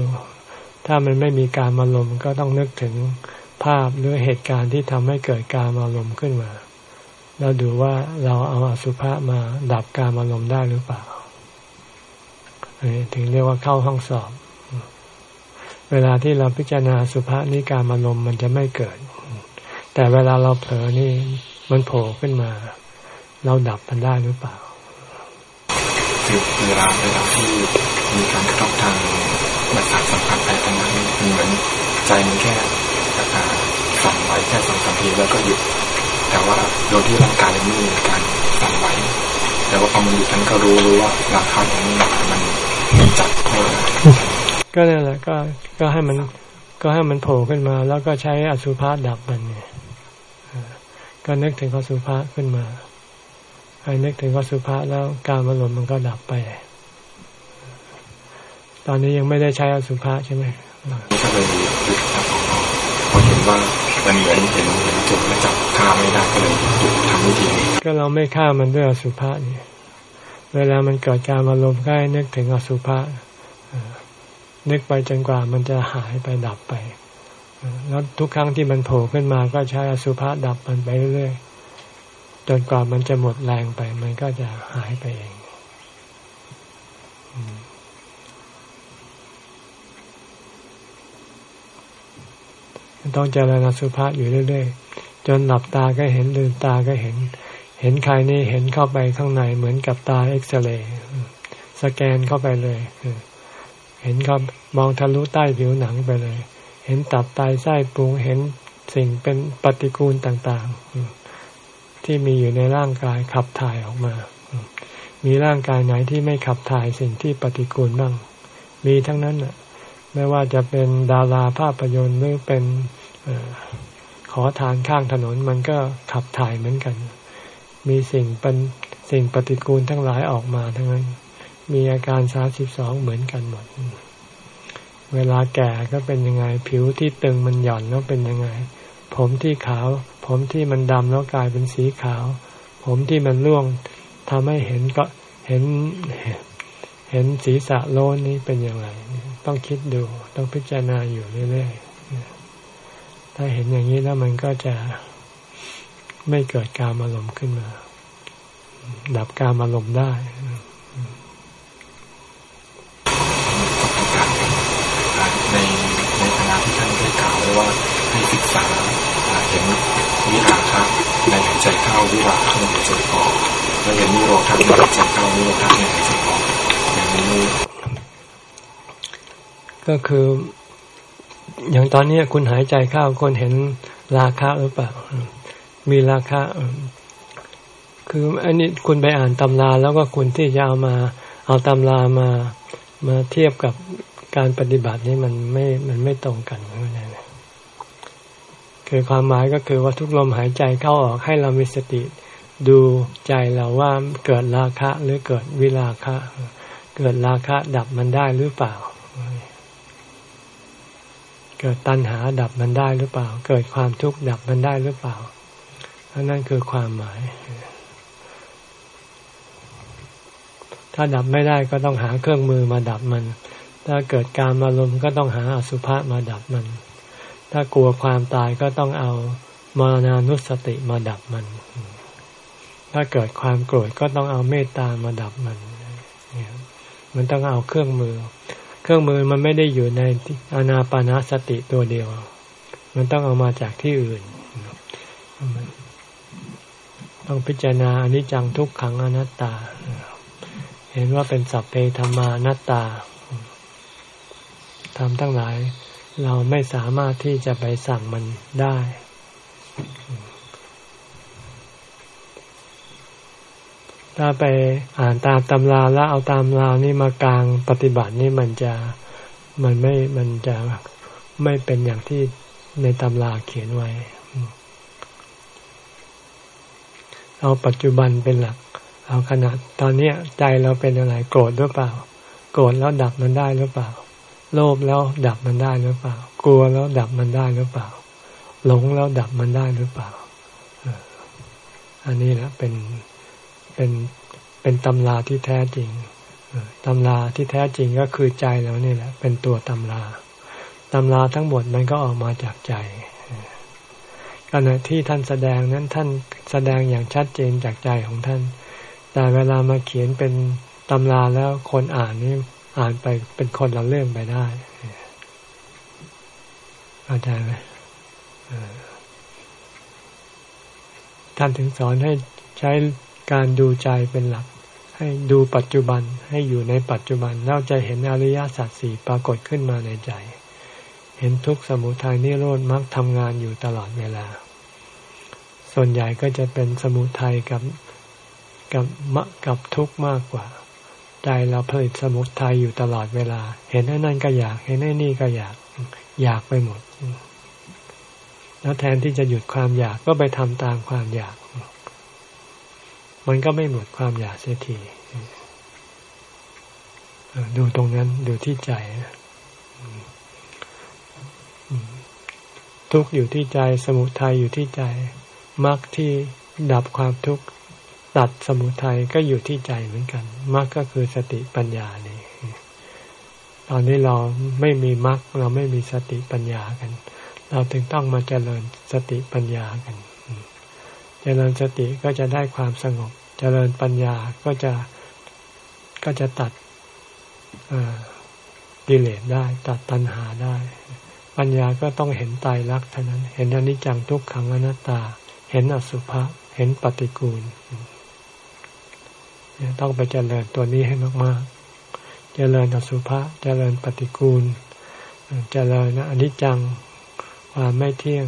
Speaker 1: ถ้ามันไม่มีการมาลมก็ต้องนึกถึงภาพหรือเหตุการณ์ที่ทำให้เกิดการมาลมขึ้นมา แล้วดูว่าเราเอาอสุภะมาดับการมาลมได้หรือเปล่าถึงเรียกว่าเข้าห้องสอบ เวลาที่เราพิจารณาสุภาษนิการมาลมมันจะไม่เกิด แต่เวลาเราเผลอนี่มันโผล่ขึ้นมา เราดับมันได้หรือเปล่า
Speaker 2: คือเวลาเวลาที่มีการกระทบทางประสาทสัมผัสไปทางนั้นมันเหมือนใจมันแค่สั่นไหวแค่สองสามทีแล้วก็หยุด แต่ว่าโดยที่ร่างกายยังไม่มีการสั่นไหวแต่ว่าพอมันหยุดมันก็รู้รู้ว่าราคาอย่างนี้มันมันจับ
Speaker 1: ก็นี่แหละก็ก็ให้มันก็ให้มันโผล่ขึ้นมา แล้วก็ใช้อสุภะดับมันเนี่ยก็นึกถึงอสุภะขึ้นมา ให้นึกถึงอสุภะแล้วการอารมณ์มันก็ดับไป ตอนนี้ยังไม่ได้ใช้อสุภะใช่ไหม
Speaker 2: ก็เลยหยุดครับพอเห็นว่ามันเหมือนเห็นเห็นจุดแล้วจับฆ่าไม่ได้ก็เลยหยุดทำวิธีนี้
Speaker 1: ก็เราไม่ฆ่ามันด้วยอสุภะนี่เวลามันเกิดการอารมณ์ก็ให้นึกถึงอสุภะนึกไปจนกว่ามันจะหายไปดับไปแล้วทุกครั้งที่มันโผล่ขึ้นมาก็ใช้อสุภะดับมันไปเรื่อยๆ จนกว่ามันจะหมดแรงไป มันก็จะหายไปเองต้องเจริญอสุภะอยู่เรื่อยๆ จนหลับตาก็เห็นลืมตาก็เห็น เห็นใครนี่เห็นเข้าไปข้างในเหมือนกับตาเอ็กซเรย์สแกนเข้าไปเลย เห็นครับมองทะลุใต้ผิวหนังไปเลย เห็นตับไตไส้ปรุงเห็นสิ่งเป็นปฏิกูลต่าง ๆ ที่มีอยู่ในร่างกายขับถ่ายออกมา มีร่างกายไหนที่ไม่ขับถ่ายสิ่งที่ปฏิกูลบ้าง มีทั้งนั้นอะไม่ว่าจะเป็นดาราภาพยนตร์หรือเป็นอขอทานข้างถนนมันก็ขับถ่ายเหมือนกัน มีสิ่งเป็นสิ่งปฏิกูลทั้งหลายออกมาทั้งนั้น มีอาการสาสิบสองเหมือนกันหมด เวลาแก่ก็เป็นยังไง ผิวที่ตึงมันหย่อนแล้วเป็นยังไง ผมที่ขาว ผมที่มันดำแล้วกลายเป็นสีขาว ผมที่มันร่วงทำให้เห็นก็เห็นเห็นศีรษะโลนนี้เป็นอย่างไร ต้องคิดดู ต้องพิจารณาอยู่เรื่อยๆถ้าเห็นอย่างนี้แล้วมันก็จะไม่เกิดการอารมณ์ขึ้นมา ดับการอารมณ์ได้
Speaker 2: ในในคณะที่ท่านได้กล่าวไว้ว่า ให้ศึกษาเห็นวิราคะในหายใจเข้าวิราคะในหายใจออกแล้วเห็นนิโรธในหายใจเข้านิโรธในหายใจออกอย่างนี้
Speaker 1: ก็คือ อย่างตอนนี้คุณหายใจเข้าคนเห็นราคะหรือเปล่า มีราคะคืออันนี้คุณไปอ่านตำราแล้วก็คุณที่จะเอามาเอาตำรามามาเทียบกับการปฏิบัตินี่มันไม่มันไม่ตรงกันนะ คือความหมายก็คือว่าทุกลมหายใจเข้าออกให้เรามีสติ ดูใจเราว่าเกิดราคะหรือเกิดวิราคะ เกิดราคะดับมันได้หรือเปล่า เกิดตัณหาดับมันได้หรือเปล่า เกิดความทุกข์ดับมันได้หรือเปล่านั่นคือความหมาย ถ้าดับไม่ได้ก็ต้องหาเครื่องมือมาดับมัน ถ้าเกิดการอารมณ์ก็ต้องหาอสุภะมาดับมัน ถ้ากลัวความตายก็ต้องเอามรณานุสติมาดับมัน ถ้าเกิดความโกรธก็ต้องเอาเมตตามาดับมัน มันต้องเอาเครื่องมือ เครื่องมือมันไม่ได้อยู่ในอานาปานาสติตัวเดียว มันต้องเอามาจากที่อื่น ต้องพิจารณาอนิจจังทุกขังอนัตตา เห็นว่าเป็นสัพเพธรรมานัตตาทำทั้งหลาย เราไม่สามารถที่จะไปสั่งมันได้ ถ้าไปอ่านตามตำราแล้วเอาตามรานี่มากลางปฏิบัตินี่มันจะมันไม่มันจะไม่เป็นอย่างที่ในตำราเขียนไว้ เอาปัจจุบันเป็นหลัก เอาขณะตอนนี้ใจเราเป็นอะไรโกรธหรือเปล่า โกรธแล้วดับมันได้หรือเปล่า โลภแล้วดับมันได้หรือเปล่า กลัวแล้วดับมันได้หรือเปล่า หลงแล้วดับมันได้หรือเปล่า อันนี้แหละเป็นเป็นเป็นตำราที่แท้จริงตำราที่แท้จริงก็คือใจแล้วนี่แหละ เป็นตัวตำราตำราทั้งหมดมันก็ออกมาจากใจขณะที่ท่านแสดงนั้นท่านแสดงอย่างชัดเจนจากใจของท่าน แต่เวลามาเขียนเป็นตำราแล้วคนอ่านนี่ อ่านไปเป็นคนละเรื่องไปได้เข้าใจไหมท่านถึงสอนให้ใช้การดูใจเป็นหลัก ให้ดูปัจจุบันให้อยู่ในปัจจุบันเราจะเห็นอริยสัจสี่ปรากฏขึ้นมาในใจ เห็นทุกสมุทัยนิโรธมักทำงานอยู่ตลอดเวลา ส่วนใหญ่ก็จะเป็นสมุทัยกับกับมะกับทุกข์มากกว่า ใจเราผลิตสมุทัยอยู่ตลอดเวลา เห็นไอ้นั่นก็อยาก เห็นไอ้นี่ก็อยาก อยากไปหมด แล้วแทนที่จะหยุดความอยากก็ไปทำตามความอยาก มันก็ไม่หมดความอยากเสียทีดูตรงนั้นดูที่ใจทุกข์อยู่ที่ใจ สมุทัยอยู่ที่ใจมรรคที่ดับความทุกข์ ตัดสมุทัยก็อยู่ที่ใจเหมือนกันมรรคก็คือสติปัญญานี่ตอนนี้เราไม่มีมรรคเราไม่มีสติปัญญากัน เราถึงต้องมาเจริญสติปัญญากัน เจริญสติก็จะได้ความสงบ เจริญปัญญาก็จะก็จะตัดกิเลสได้ ตัดตัณหาได้ ปัญญาก็ต้องเห็นตายรักเท่านั้น เห็นอนิจจังทุกขังอนัตตา เห็นอสุภะเห็นปฏิกูล ต้องไปเจริญตัวนี้ให้มากๆ เจริญอสุภะเจริญปฏิกูล เจริญอนิจจังความไม่เที่ยง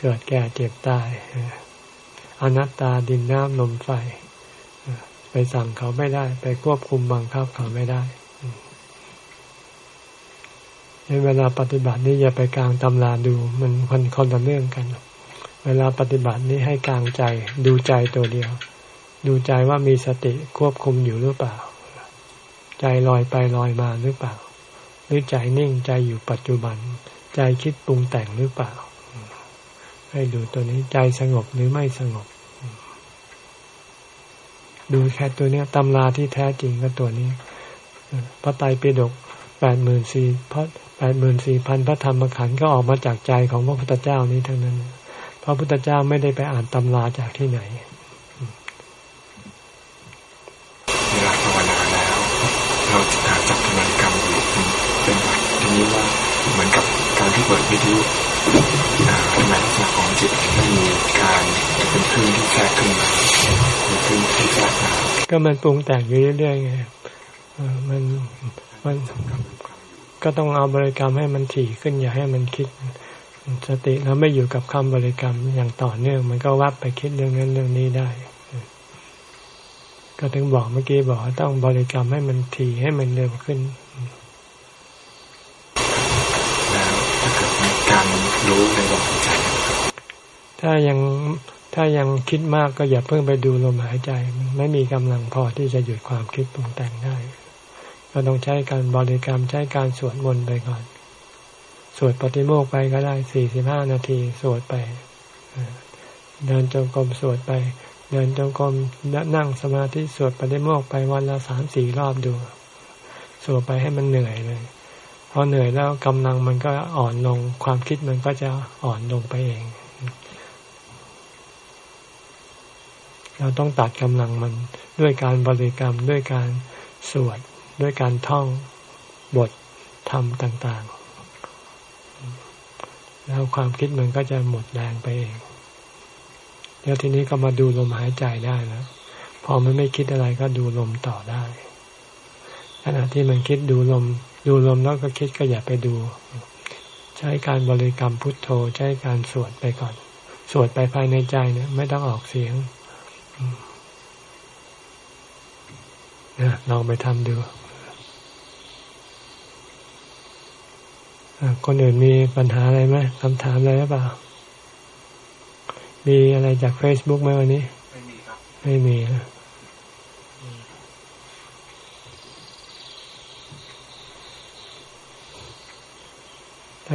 Speaker 1: เกิดแก่เจ็บตายอนัตตาดินน้ำลมไฟไปสั่งเขาไม่ได้ ไปควบคุมบังคับเขาไม่ได้ในเวลาปฏิบัตินี้อย่าไปกลางตำราดูมันคนคนละเรื่องกัน เวลาปฏิบัตินี้ให้กลางใจดูใจตัวเดียว ดูใจว่ามีสติควบคุมอยู่หรือเปล่า ใจลอยไปลอยมาหรือเปล่า หรือใจนิ่งใจอยู่ปัจจุบัน ใจคิดปรุงแต่งหรือเปล่า ให้ดูตัวนี้ใจสงบหรือไม่สงบ ดูแค่ตัวนี้ตำราที่แท้จริงก็ตัวนี้พระไตรปิฎกแปดหมื่นสี่พระแปดหมื่นสี่พันพระธรรมขันธ์ก็ออกมาจากใจของพระพุทธเจ้านี้ทั้งนั้น พระพุทธเจ้าไม่ได้ไปอ่านตำราจากที่ไหน
Speaker 2: เราจับกำลังกรรมอยู่เป็นหลักทีนี้ว่าเหมือน กับกรที่เปิดวิทยุเป็นลักษณะของจิตไม่มีการเป็นคลื่นที่แทรกขึ้นมาเป็นคลื่นที่แทรกมา
Speaker 1: ก็มันปรุงแต่งอยู่เรื่อยๆไงมันมันก็ต้องเอาบริกรรมให้มันถี่ขึ้นอย่าให้มันคิดสติแล้วไม่อยู่กับคำบริกรรมอย่างต่อเนื่อง มันก็วับไปคิดเรื่องนั้นเรื่องนี้ได้ ก็ถึงบอกเมื่อกี้บอกต้องบริกรรมให้มันถี่ให้มันเร็วขึ้น
Speaker 2: แล้วถ้าเกิดมีการ รู้ในลมหายใจ
Speaker 1: ถ้ายังถ้ายังคิดมากก็อย่าเพิ่งไปดูลมหายใจ ไม่มีกำลังพอที่จะหยุดความคิดปรุงแต่งได้ ก็ต้องใช้การบริกรรมใช้การสวดมนต์ไปก่อน สวดปฏิโมกไปก็ได้สี่สิบห้านาทีสวดไป เดินจงกรมสวดไป เดินจงกรมนั่งสมาธิสวดปฏิโมกไปวันละสามสี่รอบดู สวดไปให้มันเหนื่อยเลย พอเหนื่อยแล้วกำลังมันก็อ่อนลง ความคิดมันก็จะอ่อนลงไปเอง เราต้องตัดกำลังมันด้วยการบริกรรมด้วยการสวดด้วยการท่องบทธรรมต่าง ๆ แล้วความคิดมันก็จะหมดแรงไปเองแล้วทีนี้ก็มาดูลมหายใจได้แล้วพอมันไม่คิดอะไรก็ดูลมต่อได้ขณะที่มันคิดดูลม ดูลมแล้วก็คิดก็อย่าไปดู ใช้การบริกรรมพุทโธ ใช้การสวดไปก่อน สวดไปภายในใจเนี่ย ไม่ต้องออกเสียงนะลองไปทำดูคนอื่นมีปัญหาอะไรไหมคำถามอะไรหรือเปล่า มีอะไรจากเฟซบุ๊กไหมวันนี้ ไม่มีครับ ไม่มีนะ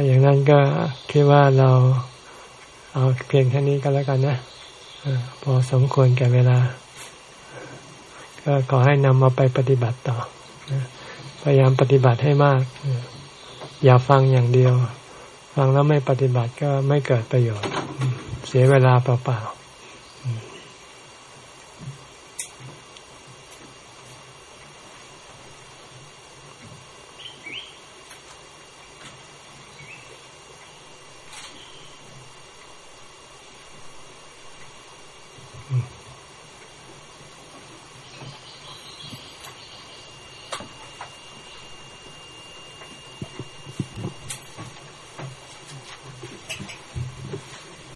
Speaker 1: ถ้าอย่างนั้นก็คิดว่าเราเอาเพียงแค่นี้ก็แล้วกันนะพอสมควรแก่เวลา ก็ขอให้นำมาไปปฏิบัติต่อพยายามปฏิบัติให้มาก อย่าฟังอย่างเดียว ฟังแล้วไม่ปฏิบัติก็ไม่เกิดประโยชน์ เสียเวลาเปล่าๆ